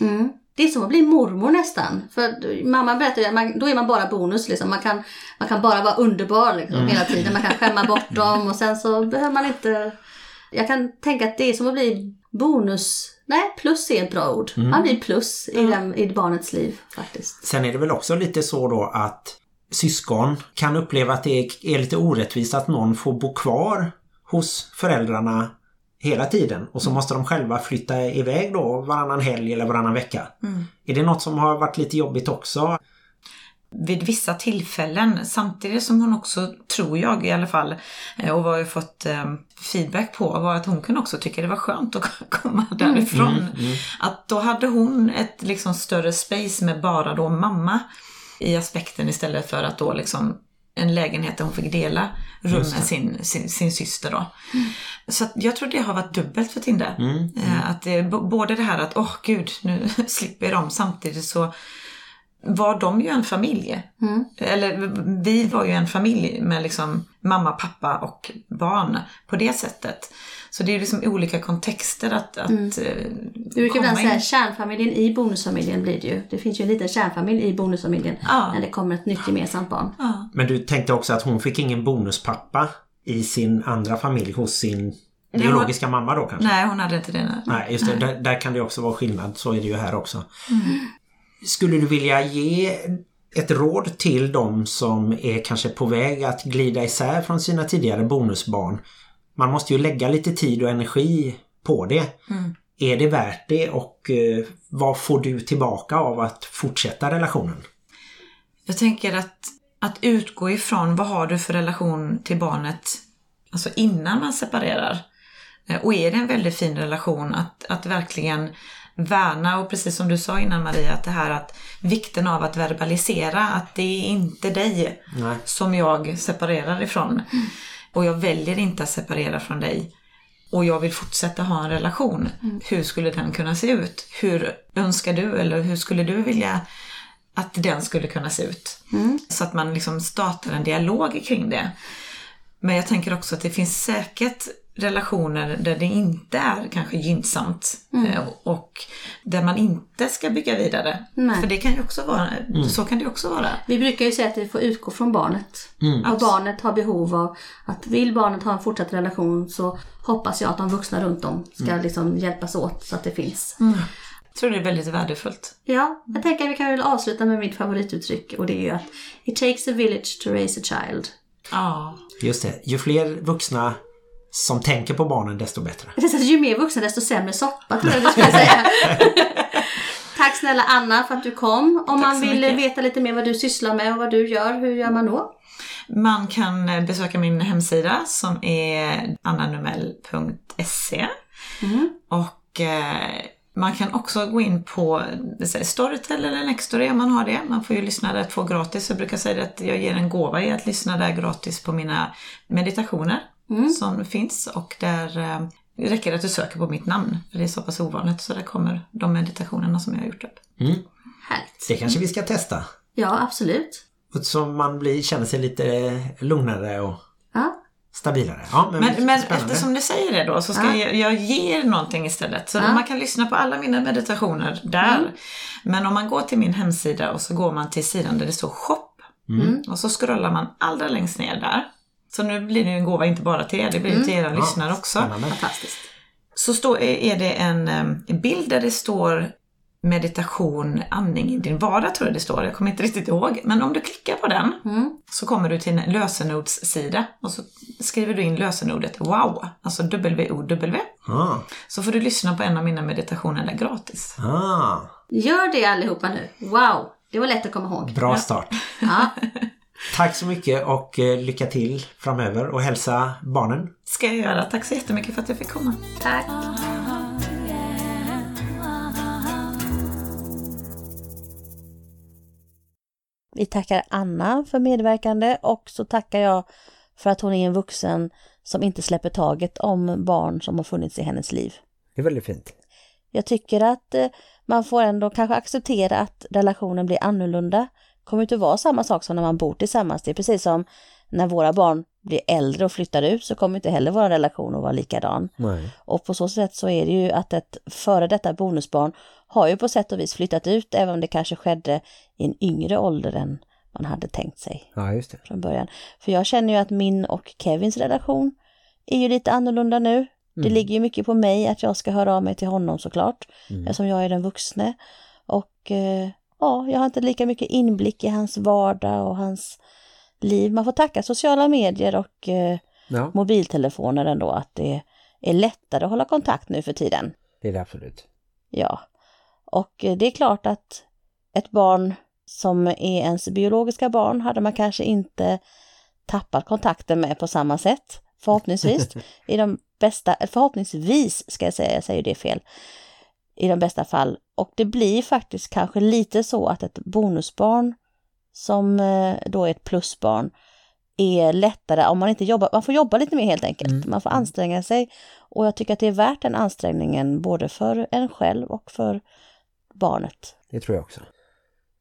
Mm. Det är som att bli mormor nästan. För mamma berättade ju att man, då är man bara bonus. Liksom. Man, kan, man kan bara vara underbar liksom, hela tiden. Man kan skämma bort dem och sen så behöver man inte... Jag kan tänka att det är som att bli bonus... Nej, plus är ett bra ord. Man blir plus i, den, i barnets liv faktiskt. Sen är det väl också lite så då att syskon kan uppleva att det är lite orättvist att någon får bo kvar hos föräldrarna hela tiden och så måste de själva flytta iväg då varannan helg eller varannan vecka. Är det något som har varit lite jobbigt också? Vid vissa tillfällen samtidigt som hon också, tror jag i alla fall, eh, och vad jag fått eh, feedback på var att hon kunde också tycka det var skönt att komma därifrån. Att då hade hon ett liksom större space med bara då mamma i aspekten istället för att då liksom en lägenhet där hon fick dela rum med sin, sin, sin syster då. Så att jag tror det har varit dubbelt för Tinde. Eh, Att det, både det här att, åh gud, nu slipper jag dem, samtidigt så var de ju en familj. Eller vi var ju en familj med liksom mamma, pappa och barn på det sättet. Så det är ju liksom olika kontexter att, att mm. Du brukar ibland säga kärnfamiljen i bonusfamiljen blir det ju. Det finns ju en liten kärnfamilj i bonusfamiljen Ja. när det kommer ett nytt gemensamt barn. Ja. Men du tänkte också att hon fick ingen bonuspappa i sin andra familj hos sin biologiska mamma då kanske? Nej, hon hade inte det. Nej. Nej, just det. Där, där kan det också vara skillnad. Så är det ju här också. Skulle du vilja ge ett råd till de som är kanske på väg att glida isär från sina tidigare bonusbarn? Man måste ju lägga lite tid och energi på det. Är det värt det och eh, vad får du tillbaka av att fortsätta relationen? Jag tänker att, att utgå ifrån vad har du för relation till barnet alltså innan man separerar. Eh, Och är det en väldigt fin relation att, att verkligen värna och precis som du sa innan Maria, att det här att vikten av att verbalisera att det är inte dig Nej. som jag separerar ifrån. Och jag väljer inte att separera från dig. Och jag vill fortsätta ha en relation. Hur skulle den kunna se ut? Hur önskar du eller hur skulle du vilja att den skulle kunna se ut? Så att man liksom startar en dialog kring det. Men jag tänker också att det finns säkert relationer där det inte är kanske gynnsamt eh, och där man inte ska bygga vidare. Nej. För det kan ju också vara, så kan det också vara. Vi brukar ju säga att det får utgå från barnet. Och barnet har behov av att vill barnet ha en fortsatt relation så hoppas jag att de vuxna runt om ska liksom hjälpas åt så att det finns. Jag tror det är väldigt värdefullt. Ja, jag tänker att vi kan väl avsluta med mitt favorituttryck och det är ju att It takes a village to raise a child. Ja. Just det. Ju fler vuxna som tänker på barnen desto bättre. Att ju mer vuxna desto sämre soppa tror jag du skulle säga. Tack snälla Anna för att du kom. Om man så vill mycket. veta lite mer vad du sysslar med och vad du gör, hur gör man då? Man kan eh, besöka min hemsida som är annanumell.se och eh, man kan också gå in på Storytel eller Nextory om man har det. Man får ju lyssna där två gratis. Jag brukar säga att jag ger en gåva i att lyssna där gratis på mina meditationer som finns och där eh, det räcker att du söker på mitt namn. För det är så pass ovanligt så där kommer de meditationerna som jag har gjort upp. Härligt. Det kanske vi ska testa. Ja, absolut. Och Så man blir, känner sig lite lugnare och Ja. stabilare. Ja, men, Men, men eftersom du säger det då så ska Ja. jag, jag ge någonting istället. Så Ja. man kan lyssna på alla mina meditationer där. Men om man går till min hemsida och så går man till sidan där det står shop. Och så scrollar man allra längst ner där. Så nu blir det ju en gåva inte bara till er, det blir till era lyssnare också. Spännande. Fantastiskt. Så står, är det en, en bild där det står meditation, andning i din vardag tror jag det står. Jag kommer inte riktigt ihåg. Men om du klickar på den så kommer du till en lösenordssida och så skriver du in lösenordet WOW, alltså W-O-W. Ah. Så får du lyssna på en av mina meditationer där gratis. Ah. Gör det allihopa nu. Wow, det var lätt att komma ihåg. Bra start. Ja. Tack så mycket och eh, lycka till framöver och hälsa barnen. Ska jag göra. Tack så jättemycket för att jag fick komma. Tack. Vi tackar Anna för medverkande och så tackar jag för att hon är en vuxen som inte släpper taget om barn som har funnits i hennes liv. Det är väldigt fint. Jag tycker att eh, man får ändå kanske acceptera att relationen blir annorlunda. Kommer inte vara samma sak som när man bor tillsammans. Det är precis som när våra barn blir äldre och flyttar ut så kommer inte heller vår relation att vara likadan. Nej. Och på så sätt så är det ju att ett före detta bonusbarn har ju på sätt och vis flyttat ut även om det kanske skedde i en yngre ålder än man hade tänkt sig Ja, just det. från början. För jag känner ju att min och Kevins relation är ju lite annorlunda nu. Det ligger ju mycket på mig att jag ska höra av mig till honom såklart, eftersom jag är den vuxne. Och eh, ja, jag har inte lika mycket inblick i hans vardag och hans liv. Man får tacka sociala medier och eh, Ja, mobiltelefoner ändå att det är lättare att hålla kontakt nu för tiden. det är det absolut. Ja, och eh, det är klart att ett barn som är ens biologiska barn hade man kanske inte tappat kontakten med på samma sätt. Förhoppningsvis. I de bästa, förhoppningsvis ska jag säga, jag säger det fel. I de bästa fall. Och det blir faktiskt kanske lite så att ett bonusbarn som eh, då är ett plusbarn är lättare om man inte jobbar, man får jobba lite mer helt enkelt. Man får anstränga sig och jag tycker att det är värt den ansträngningen både för en själv och för barnet. Det tror jag också.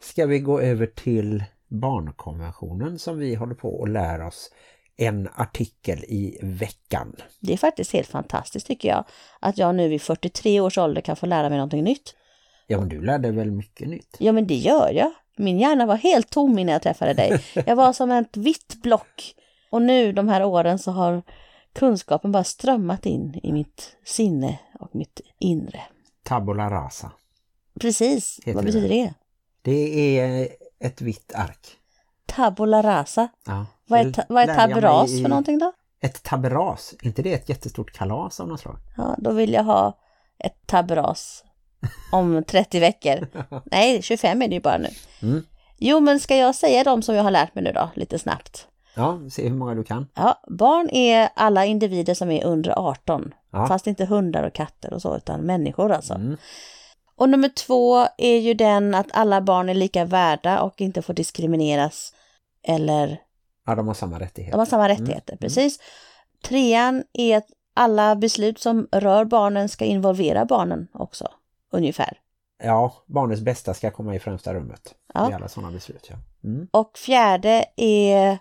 Ska vi gå över till barnkonventionen som vi håller på att lära oss en artikel i veckan. Det är faktiskt helt fantastiskt tycker jag att jag nu vid 43 års ålder kan få lära mig någonting nytt. Ja, men du lärde väl mycket nytt? Ja men det gör jag. Min hjärna var helt tom innan jag träffade dig. Jag var som ett vitt block. Och nu de här åren så har kunskapen bara strömmat in i mitt sinne och mitt inre. Tabula rasa. Precis, Heter vad betyder det? Det är ett vitt ark. Tabula rasa. Ja. Vad är, ta- vad är taberas i- för någonting då? Ett taberas. inte det ett jättestort kalas av något slag? Ja, då vill jag ha ett taberas om 30 veckor. Nej, 25 är det ju bara nu. Mm. Jo, men ska jag säga dem som jag har lärt mig nu då, lite snabbt? Ja, se hur många du kan. Ja, barn är alla individer som är under 18. Ja. Fast inte hundar och katter och så, utan människor alltså. Mm. Och nummer två är ju den att alla barn är lika värda och inte får diskrimineras eller Ja, de har samma rättigheter. de har samma rättigheter. Precis. Trean är att alla beslut som rör barnen ska involvera barnen också, ungefär. Ja, barnets bästa ska komma i främsta rummet. Ja. I alla sådana beslut, ja. Mm. Och fjärde är,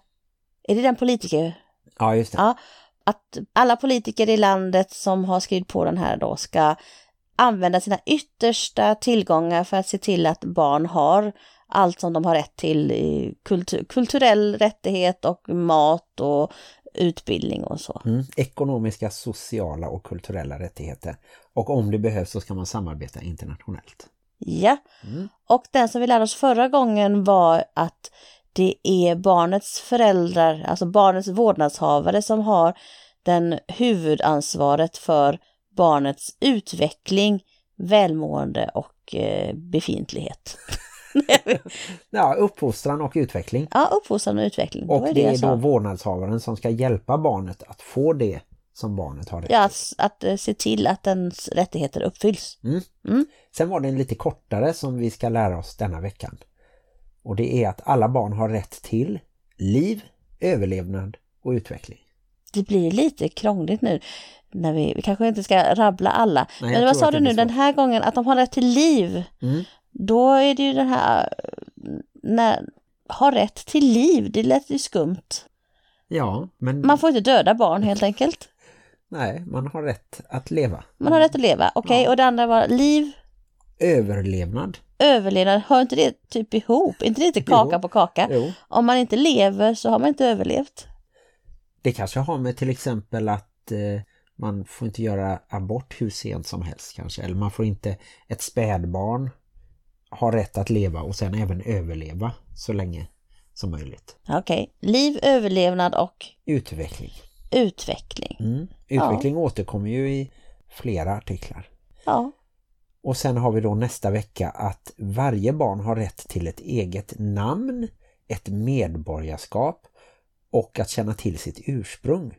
är det den politiker? Ja, just det. Ja, att alla politiker i landet som har skrivit på den här då ska använda sina yttersta tillgångar för att se till att barn har allt som de har rätt till kultur, kulturell rättighet och mat och utbildning och så. Mm. Ekonomiska, sociala och kulturella rättigheter. Och om det behövs så ska man samarbeta internationellt. Ja, Mm. och den som vi lärde oss förra gången var att det är barnets föräldrar, alltså barnets vårdnadshavare som har den huvudansvaret för barnets utveckling, välmående och eh, befintlighet. Ja, uppfostran och utveckling. Ja, uppfostran och utveckling. Och det jag är då vårdnadshavaren som ska hjälpa barnet att få det som barnet har rätt Ja, till. att, att eh, se till att ens rättigheter uppfylls. Sen var det en lite kortare som vi ska lära oss denna veckan. Och det är att alla barn har rätt till liv, överlevnad och utveckling. Det blir lite krångligt nu. När vi, vi kanske inte ska rabbla alla. Nej, Men vad sa du det nu den här gången? Att de har rätt till liv. Mm. Då är det ju den här... När, har rätt till liv, det lät ju skumt. Ja, men Man får inte döda barn helt enkelt. nej, man har rätt att leva. Man har rätt att leva. Okej, och det andra var liv, Överlevnad. överlevnad. Hör inte det typ ihop? Inte det lite kaka Jo. på kaka? Jo. Om man inte lever så har man inte överlevt. Det kanske har med till exempel att eh, man får inte göra abort hur sent som helst kanske. Eller man får inte ett spädbarn ha rätt att leva och sen även överleva så länge som möjligt. Okej, liv, överlevnad och Utveckling. utveckling. Mm. Utveckling återkommer ju i flera artiklar. Ja, Och sen har vi då nästa vecka att varje barn har rätt till ett eget namn, ett medborgarskap och att känna till sitt ursprung.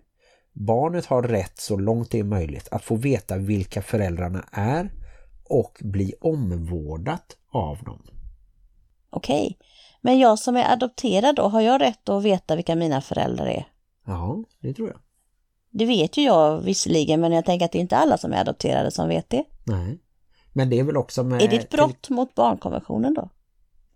Barnet har rätt så långt det är möjligt att få veta vilka föräldrarna är och bli omvårdat av dem. okej. Men jag som är adopterad då, har jag rätt att veta vilka mina föräldrar är? Ja, det tror jag. Det vet ju jag visserligen, men jag tänker att det är inte alla som är adopterade som vet det. Nej. Men det är väl också med... Är det ett brott mot barnkonventionen då?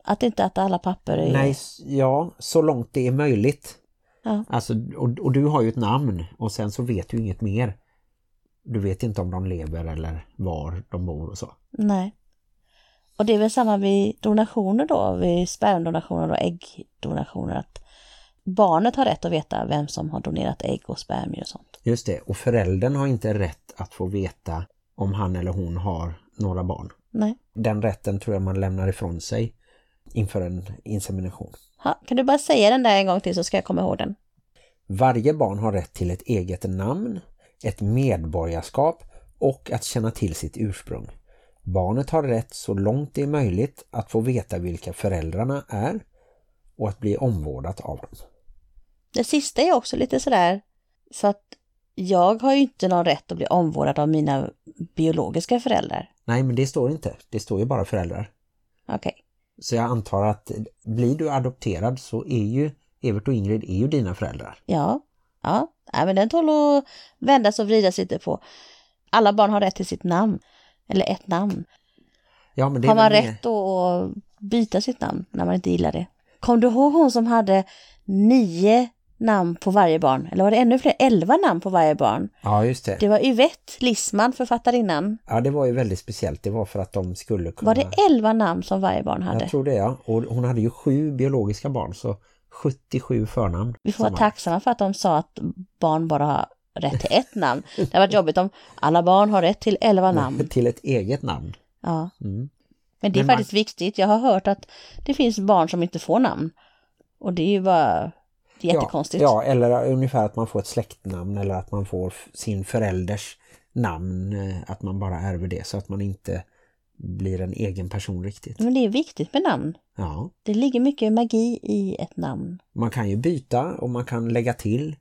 Att inte att alla papper är... Nej, ja, så långt det är möjligt. Ja. Alltså, och, och du har ju ett namn och sen så vet du inget mer. Du vet inte om de lever eller var de bor och så. Nej. Och det är väl samma vid donationer då, vid spermdonationer och äggdonationer, att barnet har rätt att veta vem som har donerat ägg och spermier och sånt. Just det, och föräldern har inte rätt att få veta om han eller hon har några barn. Nej. Den rätten tror jag man lämnar ifrån sig inför en insemination. Ha, kan du bara säga den där en gång till så ska jag komma ihåg den? Varje barn har rätt till ett eget namn, ett medborgarskap och att känna till sitt ursprung. Barnet har rätt så långt det är möjligt att få veta vilka föräldrarna är och att bli omvårdat av dem. Det sista är också lite sådär, för att jag har ju inte någon rätt att bli omvårdad av mina biologiska föräldrar. Nej, men det står inte. Det står ju bara föräldrar. Okej. Så jag antar att blir du adopterad så är ju Evert och Ingrid är ju dina föräldrar. Ja, ja, Nej, men den tål att vändas och vridas lite på. Alla barn har rätt till sitt namn, eller ett namn. Ja, men det Har man mer- rätt att byta sitt namn när man inte gillar det? Kom du ihåg hon som hade nio namn på varje barn? Eller var det ännu fler? Elva namn på varje barn? Ja, just det. Det var Yvette Lissman, författarinnan. Ja, det var ju väldigt speciellt. Det var för att de skulle kunna... Var det elva namn som varje barn hade? Jag tror det, ja. Och hon hade ju sju biologiska barn, så 77 förnamn. Vi får vara tacksamma för att de sa att barn bara rätt till ett namn. Det har varit jobbigt om alla barn har rätt till elva hade. namn. Till ett eget namn. Ja. Mm. Men det är Men man- faktiskt viktigt. Jag har hört att det finns barn som inte får namn. Och det är ju bara jättekonstigt. Ja, ja, eller ungefär att man får ett släktnamn eller att man får sin förälders namn, eh, att man bara ärver det så att man inte blir en egen person riktigt. Men det är viktigt med namn. Ja, Det ligger mycket magi i ett namn. man kan ju byta och man kan lägga till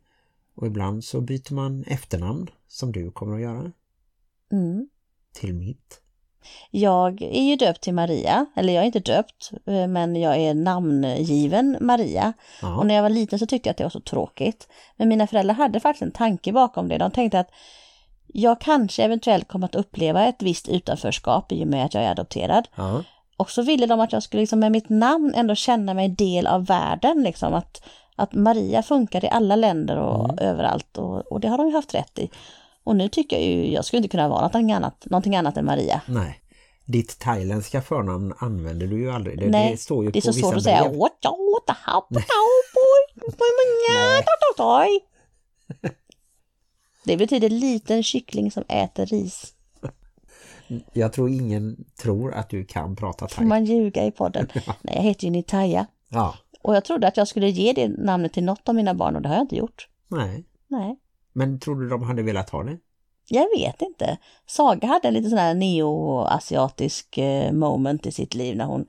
och ibland så byter man efternamn som du kommer att göra Mm. till mitt. Jag är ju döpt till Maria, eller jag är inte döpt, eh, men jag är namngiven Maria. Ja. Och när jag var liten så tyckte jag att det var så tråkigt. Men mina föräldrar hade faktiskt en tanke bakom det. De tänkte att jag kanske eventuellt kommer att uppleva ett visst utanförskap i och med att jag är adopterad. Ja. Och så ville de att jag skulle liksom med mitt namn ändå känna mig del av världen. Liksom, att, att Maria funkar i alla länder och överallt. Och, och det har de ju haft rätt i. Och nu tycker jag ju, jag skulle inte kunna vara någonting annat, någonting annat än Maria. Nej. Ditt thailändska förnamn använder du ju aldrig. Det, Nej, det står ju det är så svårt att säga. Det betyder liten kyckling som äter ris. Jag tror ingen tror att du kan prata Får thai. man ljuga i podden? Nej, jag heter ju Nitaya. Ja. Och jag trodde att jag skulle ge det namnet till något av mina barn och det har jag inte gjort. Nej. Nej, Men tror du de hade velat ha det? jag vet inte. Saga hade en lite sån här neo-asiatisk eh, moment i sitt liv när hon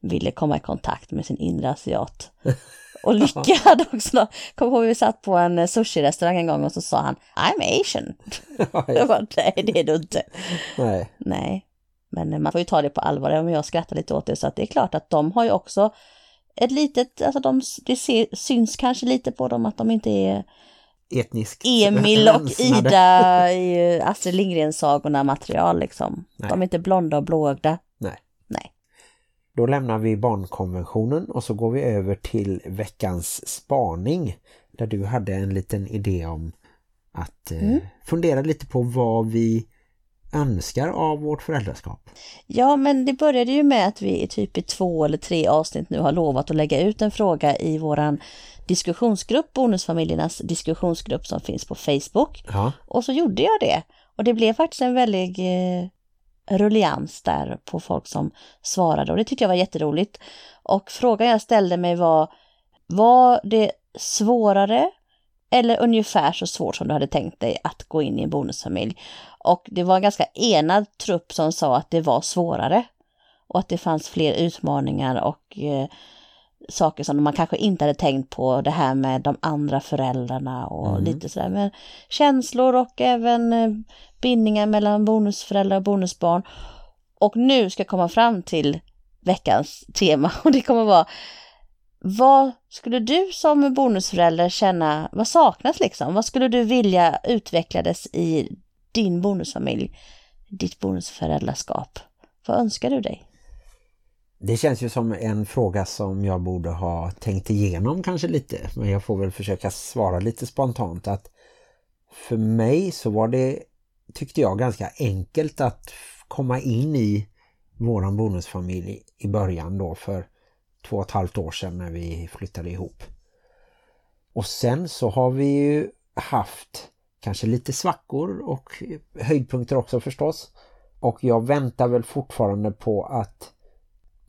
ville komma i kontakt med sin inre asiat. Och Lycka hade också, kom ihåg vi satt på en eh, sushi-restaurang en gång och så sa han I'm Asian. Jag bara, nej det är du inte. Nej. Nej, men eh, man får ju ta det på allvar, även om jag skrattar lite åt det. Så att det är klart att de har ju också ett litet, alltså de, det syns kanske lite på dem att de inte är Etnisk Emil och. Ida i eh, Astrid Lindgren-sagorna material liksom. Nej. De är inte blonda och blåögda. Nej. Nej. Då lämnar vi barnkonventionen och så går vi över till veckans spaning. Där du hade en liten idé om att eh, Mm. fundera lite på vad vi önskar av vårt föräldraskap. Ja, men det började ju med att vi i typ i två eller tre avsnitt nu har lovat att lägga ut en fråga i våran diskussionsgrupp, Bonusfamiljernas diskussionsgrupp som finns på Facebook. Ja, Och så gjorde jag det. Och det blev faktiskt en väldig eh, rullians där på folk som svarade och det tyckte jag var jätteroligt. Och frågan jag ställde mig var, var det svårare eller ungefär så svårt som du hade tänkt dig att gå in i en bonusfamilj? Och det var en ganska enad trupp som sa att det var svårare och att det fanns fler utmaningar och eh, saker som man kanske inte hade tänkt på, det här med de andra föräldrarna och Mm. lite sådär. Men känslor och även eh, bindningar mellan bonusföräldrar och bonusbarn. Och nu ska jag komma fram till veckans tema och det kommer vara vad skulle du som bonusförälder känna, vad saknas liksom? Vad skulle du vilja utvecklades i din bonusfamilj, ditt bonusföräldraskap? Vad önskar du dig? det känns ju som en fråga som jag borde ha tänkt igenom kanske lite. Men jag får väl försöka svara lite spontant att för mig så var det, tyckte jag, ganska enkelt att komma in i våran bonusfamilj i början då för två och ett halvt år sedan när vi flyttade ihop. Och sen så har vi ju haft kanske lite svackor och höjdpunkter också förstås. Och jag väntar väl fortfarande på att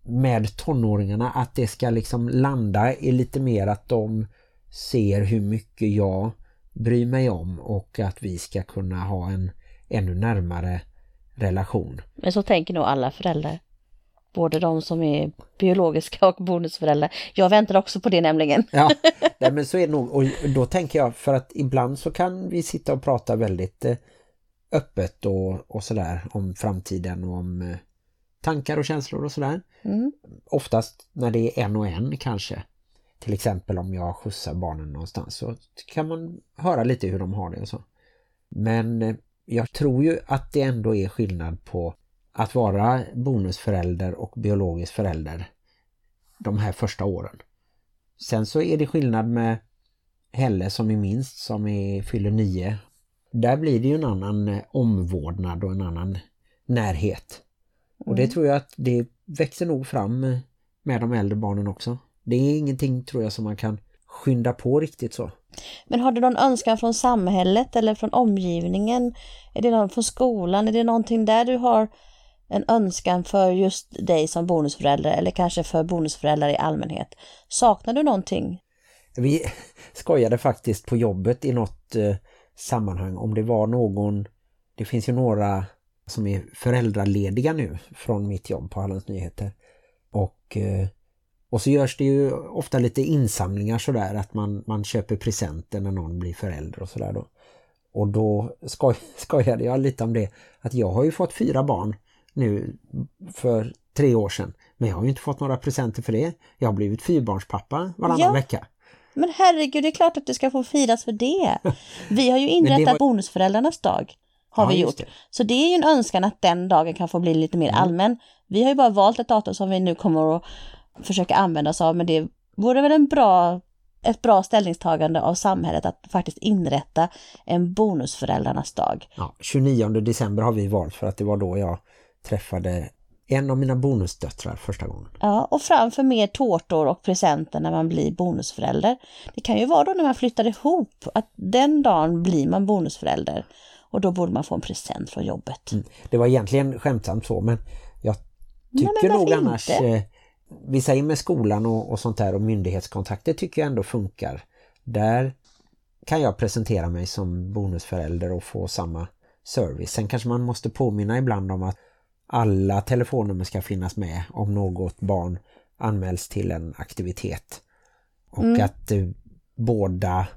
med tonåringarna att det ska liksom landa i lite mer att de ser hur mycket jag bryr mig om och att vi ska kunna ha en ännu närmare relation. Men så tänker nog alla föräldrar. Både de som är biologiska och bonusföräldrar. Jag väntar också på det nämligen. Ja, nej, men så är det nog. Och då tänker jag för att ibland så kan vi sitta och prata väldigt eh, öppet och, och sådär om framtiden och om eh, tankar och känslor och sådär. Mm. Oftast när det är en och en kanske. Till exempel om jag skjutsar barnen någonstans så kan man höra lite hur de har det och så. Men eh, jag tror ju att det ändå är skillnad på att vara bonusförälder och biologisk förälder de här första åren. Sen så är det skillnad med Helle som är minst, som är, fyller nio. Där blir det ju en annan eh, omvårdnad och en annan närhet. Och det tror jag att det växer nog fram med de äldre barnen också. Det är ingenting tror jag som man kan skynda på riktigt så. Men har du någon önskan från samhället eller från omgivningen? Är det någon från skolan? Är det någonting där du har en önskan för just dig som bonusförälder eller kanske för bonusföräldrar i allmänhet? Saknar du någonting? Vi skojade faktiskt på jobbet i något eh, sammanhang om det var någon, det finns ju några som är föräldralediga nu från mitt jobb på Hallands Nyheter. Och, eh, och så görs det ju ofta lite insamlingar sådär att man, man köper presenter när någon blir förälder och sådär då. Och då skoj, skojade jag lite om det att jag har ju fått fyra barn nu för tre år sedan. Men jag har ju inte fått några presenter för det. Jag har blivit fyrbarnspappa varannan Ja. vecka. Men herregud, det är klart att det ska få firas för det. Vi har ju inrättat var- bonusföräldrarnas dag. Har Ja, vi gjort. det. Så det är ju en önskan att den dagen kan få bli lite mer Mm. allmän. Vi har ju bara valt ett datum som vi nu kommer att försöka använda oss av. Men det vore väl en bra, ett bra ställningstagande av samhället att faktiskt inrätta en bonusföräldrarnas dag. Ja, 29 december har vi valt för att det var då jag träffade en av mina bonusdöttrar första gången. Ja, och framför mer tårtor och presenter när man blir bonusförälder. Det kan ju vara då när man flyttar ihop, att den dagen blir man bonusförälder. Och då borde man få en present från jobbet. Det var egentligen skämtsamt så men jag Nej, tycker men nog annars inte? eh, vi säger med skolan och, och sånt där och myndighetskontakter tycker jag ändå funkar. Där kan jag presentera mig som bonusförälder och få samma service. Sen kanske man måste påminna ibland om att alla telefonnummer ska finnas med om något barn anmäls till en aktivitet. Och Mm. att eh, båda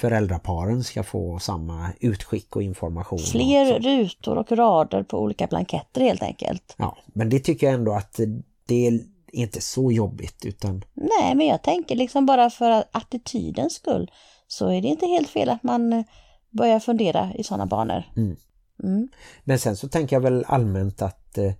föräldraparen ska få samma utskick och information. Fler och rutor och rader på olika blanketter helt enkelt. Ja, men det tycker jag ändå att det är inte så jobbigt utan Nej, men jag tänker liksom bara för attitydens skull så är det inte helt fel att man eh, börjar fundera i sådana banor. Mm. Mm. Men sen så tänker jag väl allmänt att eh,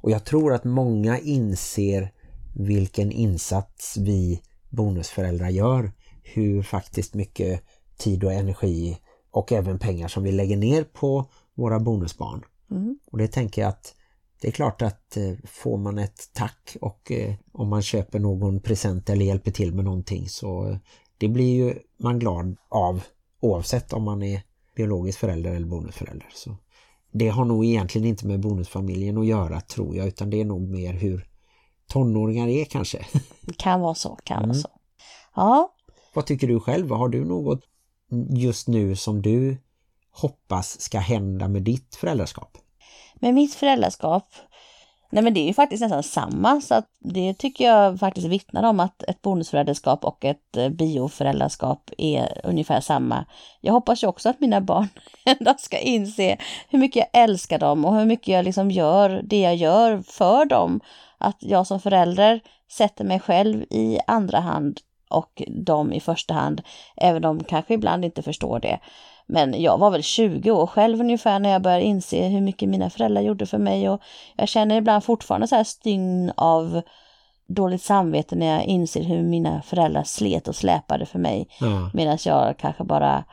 och jag tror att många inser vilken insats vi bonusföräldrar gör. Hur faktiskt mycket tid och energi och även pengar som vi lägger ner på våra bonusbarn. Mm. Och det tänker jag att det är klart att eh, får man ett tack och eh, om man köper någon present eller hjälper till med någonting så eh, det blir ju man glad av oavsett om man är biologisk förälder eller bonusförälder. Så det har nog egentligen inte med bonusfamiljen att göra tror jag utan det är nog mer hur tonåringar är kanske. Kan vara så, kan Mm. vara så. Ja, Vad tycker du själv? Har du något just nu som du hoppas ska hända med ditt föräldraskap? med mitt föräldraskap, nej men det är ju faktiskt nästan samma så att det tycker jag faktiskt vittnar om att ett bonusföräldraskap och ett eh, bioföräldraskap är ungefär samma. Jag hoppas ju också att mina barn en dag ska inse hur mycket jag älskar dem och hur mycket jag liksom gör det jag gör för dem. Att jag som förälder sätter mig själv i andra hand och dem i första hand, även om de kanske ibland inte förstår det. Men jag var väl 20 år själv ungefär när jag började inse hur mycket mina föräldrar gjorde för mig och jag känner ibland fortfarande så här stygn av dåligt samvete när jag inser hur mina föräldrar slet och släpade för mig Ja. medan jag kanske bara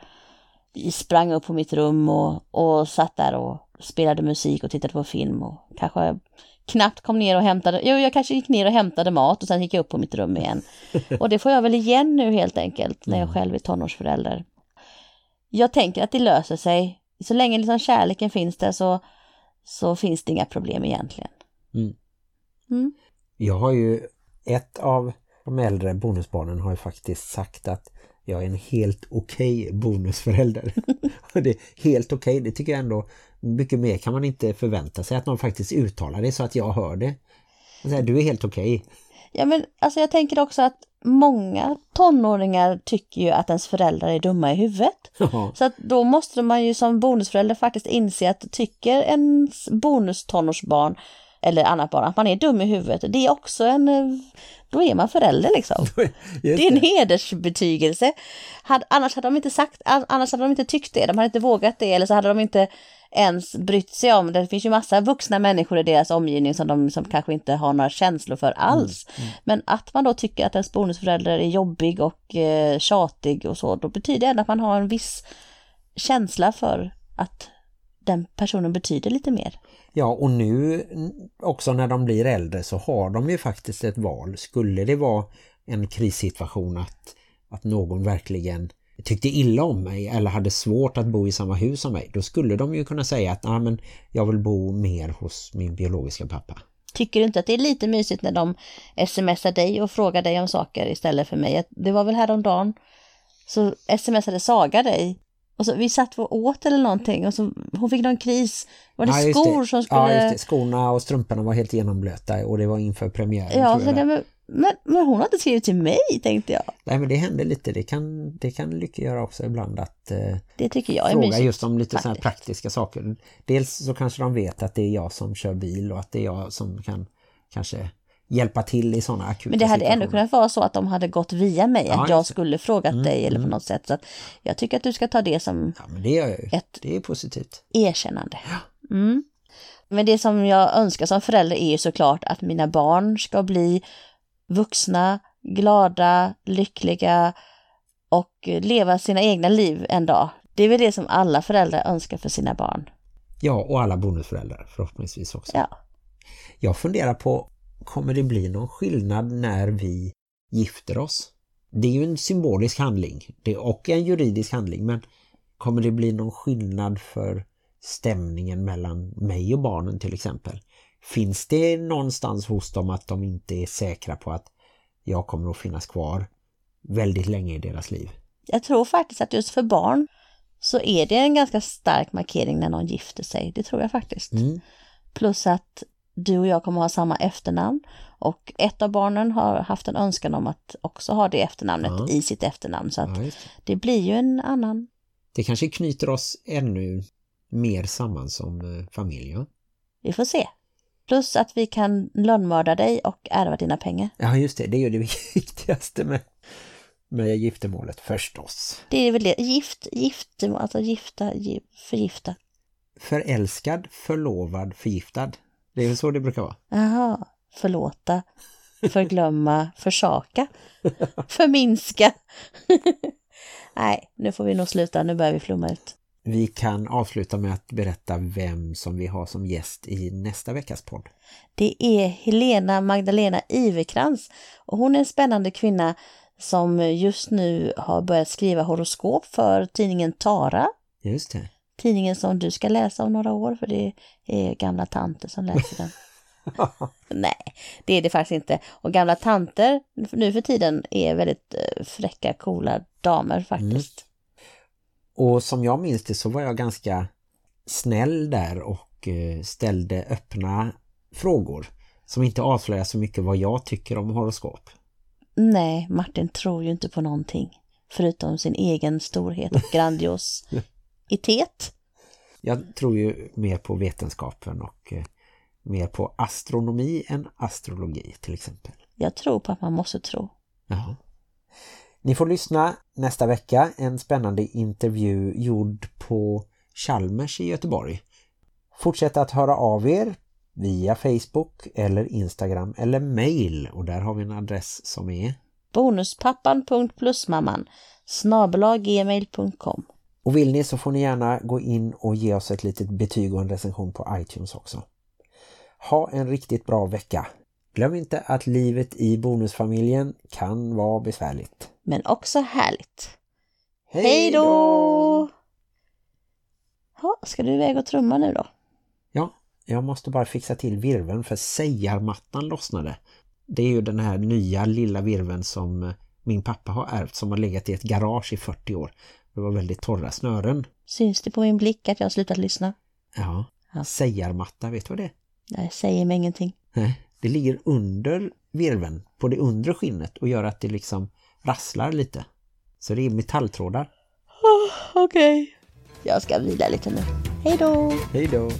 sprang upp på mitt rum och, och satt där och spelade musik och tittade på film och kanske knappt kom ner och hämtade, jo jag kanske gick ner och hämtade mat och sen gick jag upp på mitt rum igen. Och det får jag väl igen nu helt enkelt när jag själv är tonårsförälder. Jag tänker att det löser sig. Så länge liksom kärleken finns där så, så finns det inga problem egentligen. Jag har ju ett av de äldre bonusbarnen har ju faktiskt sagt att jag är en helt okej bonusförälder. Och det är helt okej, det tycker jag ändå mycket mer kan man inte förvänta sig att någon faktiskt uttalar det så att jag hör det. Säger, du är helt okej. Ja men alltså jag tänker också att många tonåringar tycker ju att ens föräldrar är dumma i huvudet. Ja. Så att då måste man ju som bonusförälder faktiskt inse att tycker ens bonustonårsbarn eller annat barn att man är dum i huvudet, det är också en, eh, då är man förälder liksom. Just Det är en hedersbetygelse. Had, annars hade de inte sagt, annars hade de inte tyckt det, de hade inte vågat det eller så hade de inte ens brytt sig om det. Finns ju massa vuxna människor i deras omgivning som de som kanske inte har några känslor för alls. Men att man då tycker att ens bonusförälder är jobbig och eh, tjatig och så, då betyder det att man har en viss känsla för att den personen betyder lite mer. Ja, och nu också när de blir äldre så har de ju faktiskt ett val. Skulle det vara en krissituation att, att någon verkligen tyckte illa om mig eller hade svårt att bo i samma hus som mig, då skulle de ju kunna säga att ah, men jag vill bo mer hos min biologiska pappa. Tycker du inte att det är lite mysigt när de smsar dig och frågar dig om saker istället för mig? Det var väl häromdagen så smsade Saga dig och så, vi satt och åt eller någonting och så hon fick någon kris. Var det Ja, skor som skulle... Ja, just det. Skorna och strumporna var helt genomblöta och det var inför premiären. Ja, så det, det. men Men, men hon har inte skrivit till mig, tänkte jag. Nej men det händer lite, det kan, det kan Lycka göra också ibland att eh, Det tycker jag är fråga mysigt. just om lite sådana praktiska saker. Dels så kanske de vet att det är jag som kör bil och att det är jag som kan kanske hjälpa till i sådana akuta Men det hade ändå situationer. kunnat vara så att de hade gått via mig, Ja, att jag skulle frågat Mm, dig eller på mm. något sätt. Så att jag tycker att du ska ta det som Ja men det gör ju. ett Det är positivt. erkännande. Mm. Men det som jag önskar som förälder är ju såklart att mina barn ska bli vuxna, glada, lyckliga och leva sina egna liv en dag. Det är väl det som alla föräldrar önskar för sina barn. Ja och alla bonusföräldrar förhoppningsvis också. Ja. Jag funderar på, kommer det bli någon skillnad när vi gifter oss? Det är ju en symbolisk handling och en juridisk handling men kommer det bli någon skillnad för stämningen mellan mig och barnen till exempel? Finns det någonstans hos dem att de inte är säkra på att jag kommer att finnas kvar väldigt länge i deras liv? Jag tror faktiskt att just för barn så är det en ganska stark markering när någon gifter sig. Det tror jag faktiskt. Mm. Plus att du och jag kommer ha samma efternamn och ett av barnen har haft en önskan om att också ha det efternamnet Ja. i sitt efternamn. Så att Ja, det blir ju en annan. det kanske knyter oss ännu mer samman som eh, familj. Ja? Vi får se. Plus att vi kan lönnmörda dig och ärva dina pengar. Ja just det, det är ju det viktigaste med, med giftermålet förstås. Det är väl det. Gift, gift, alltså gifta, gi- förgifta. Förälskad, förlovad, förgiftad. Det är väl så det brukar vara. Jaha, förlåta, förglömma, försaka, förminska. Nej, nu får vi nog sluta. Nu börjar vi flumma ut. Vi kan avsluta med att berätta vem som vi har som gäst i nästa veckas podd. Det är Helena Magdalena Iverkrans och hon är en spännande kvinna som just nu har börjat skriva horoskop för tidningen Tara. Just det. Tidningen som du ska läsa om några år för det är gamla tanter som läser den. Nej, det är det faktiskt inte. Och gamla tanter nu för tiden är väldigt eh, fräcka, coola damer faktiskt. Och som jag minns det så var jag ganska snäll där och eh, ställde öppna frågor som inte avslöjar så mycket vad jag tycker om horoskop. Nej, Martin tror ju inte på någonting förutom sin egen storhet och grandiositet. Jag tror ju mer på vetenskapen och eh, mer på astronomi än astrologi till exempel. Jag tror på att man måste tro. Jaha. Ni får lyssna nästa vecka. En spännande intervju gjord på Chalmers i Göteborg. Fortsätt att höra av er via Facebook eller Instagram eller mail. Och där har vi en adress som är... Bonuspappan.plusmamman snabelaggmail.com Och vill ni så får ni gärna gå in och ge oss ett litet betyg och en recension på iTunes också. Ha en riktigt bra vecka. Glöm inte att livet i bonusfamiljen kan vara besvärligt. Men också härligt. Hej då! Ska du iväg och trumma nu då? Ja, jag måste bara fixa till virveln för sägarmattan lossnade. Det är ju den här nya lilla virveln som eh, min pappa har ärvt som har legat i ett garage i 40 år. Det var väldigt torra snören. Syns det på min blick att jag har slutat lyssna? Ja, Ja. sägarmatta, vet du vad det är? Jag säger mig ingenting. Nej, det ligger under virveln på det undre skinnet och gör att det liksom rasslar lite. Så det är metalltrådar. Okej. Jag ska vila lite nu. Hej då! Hej då!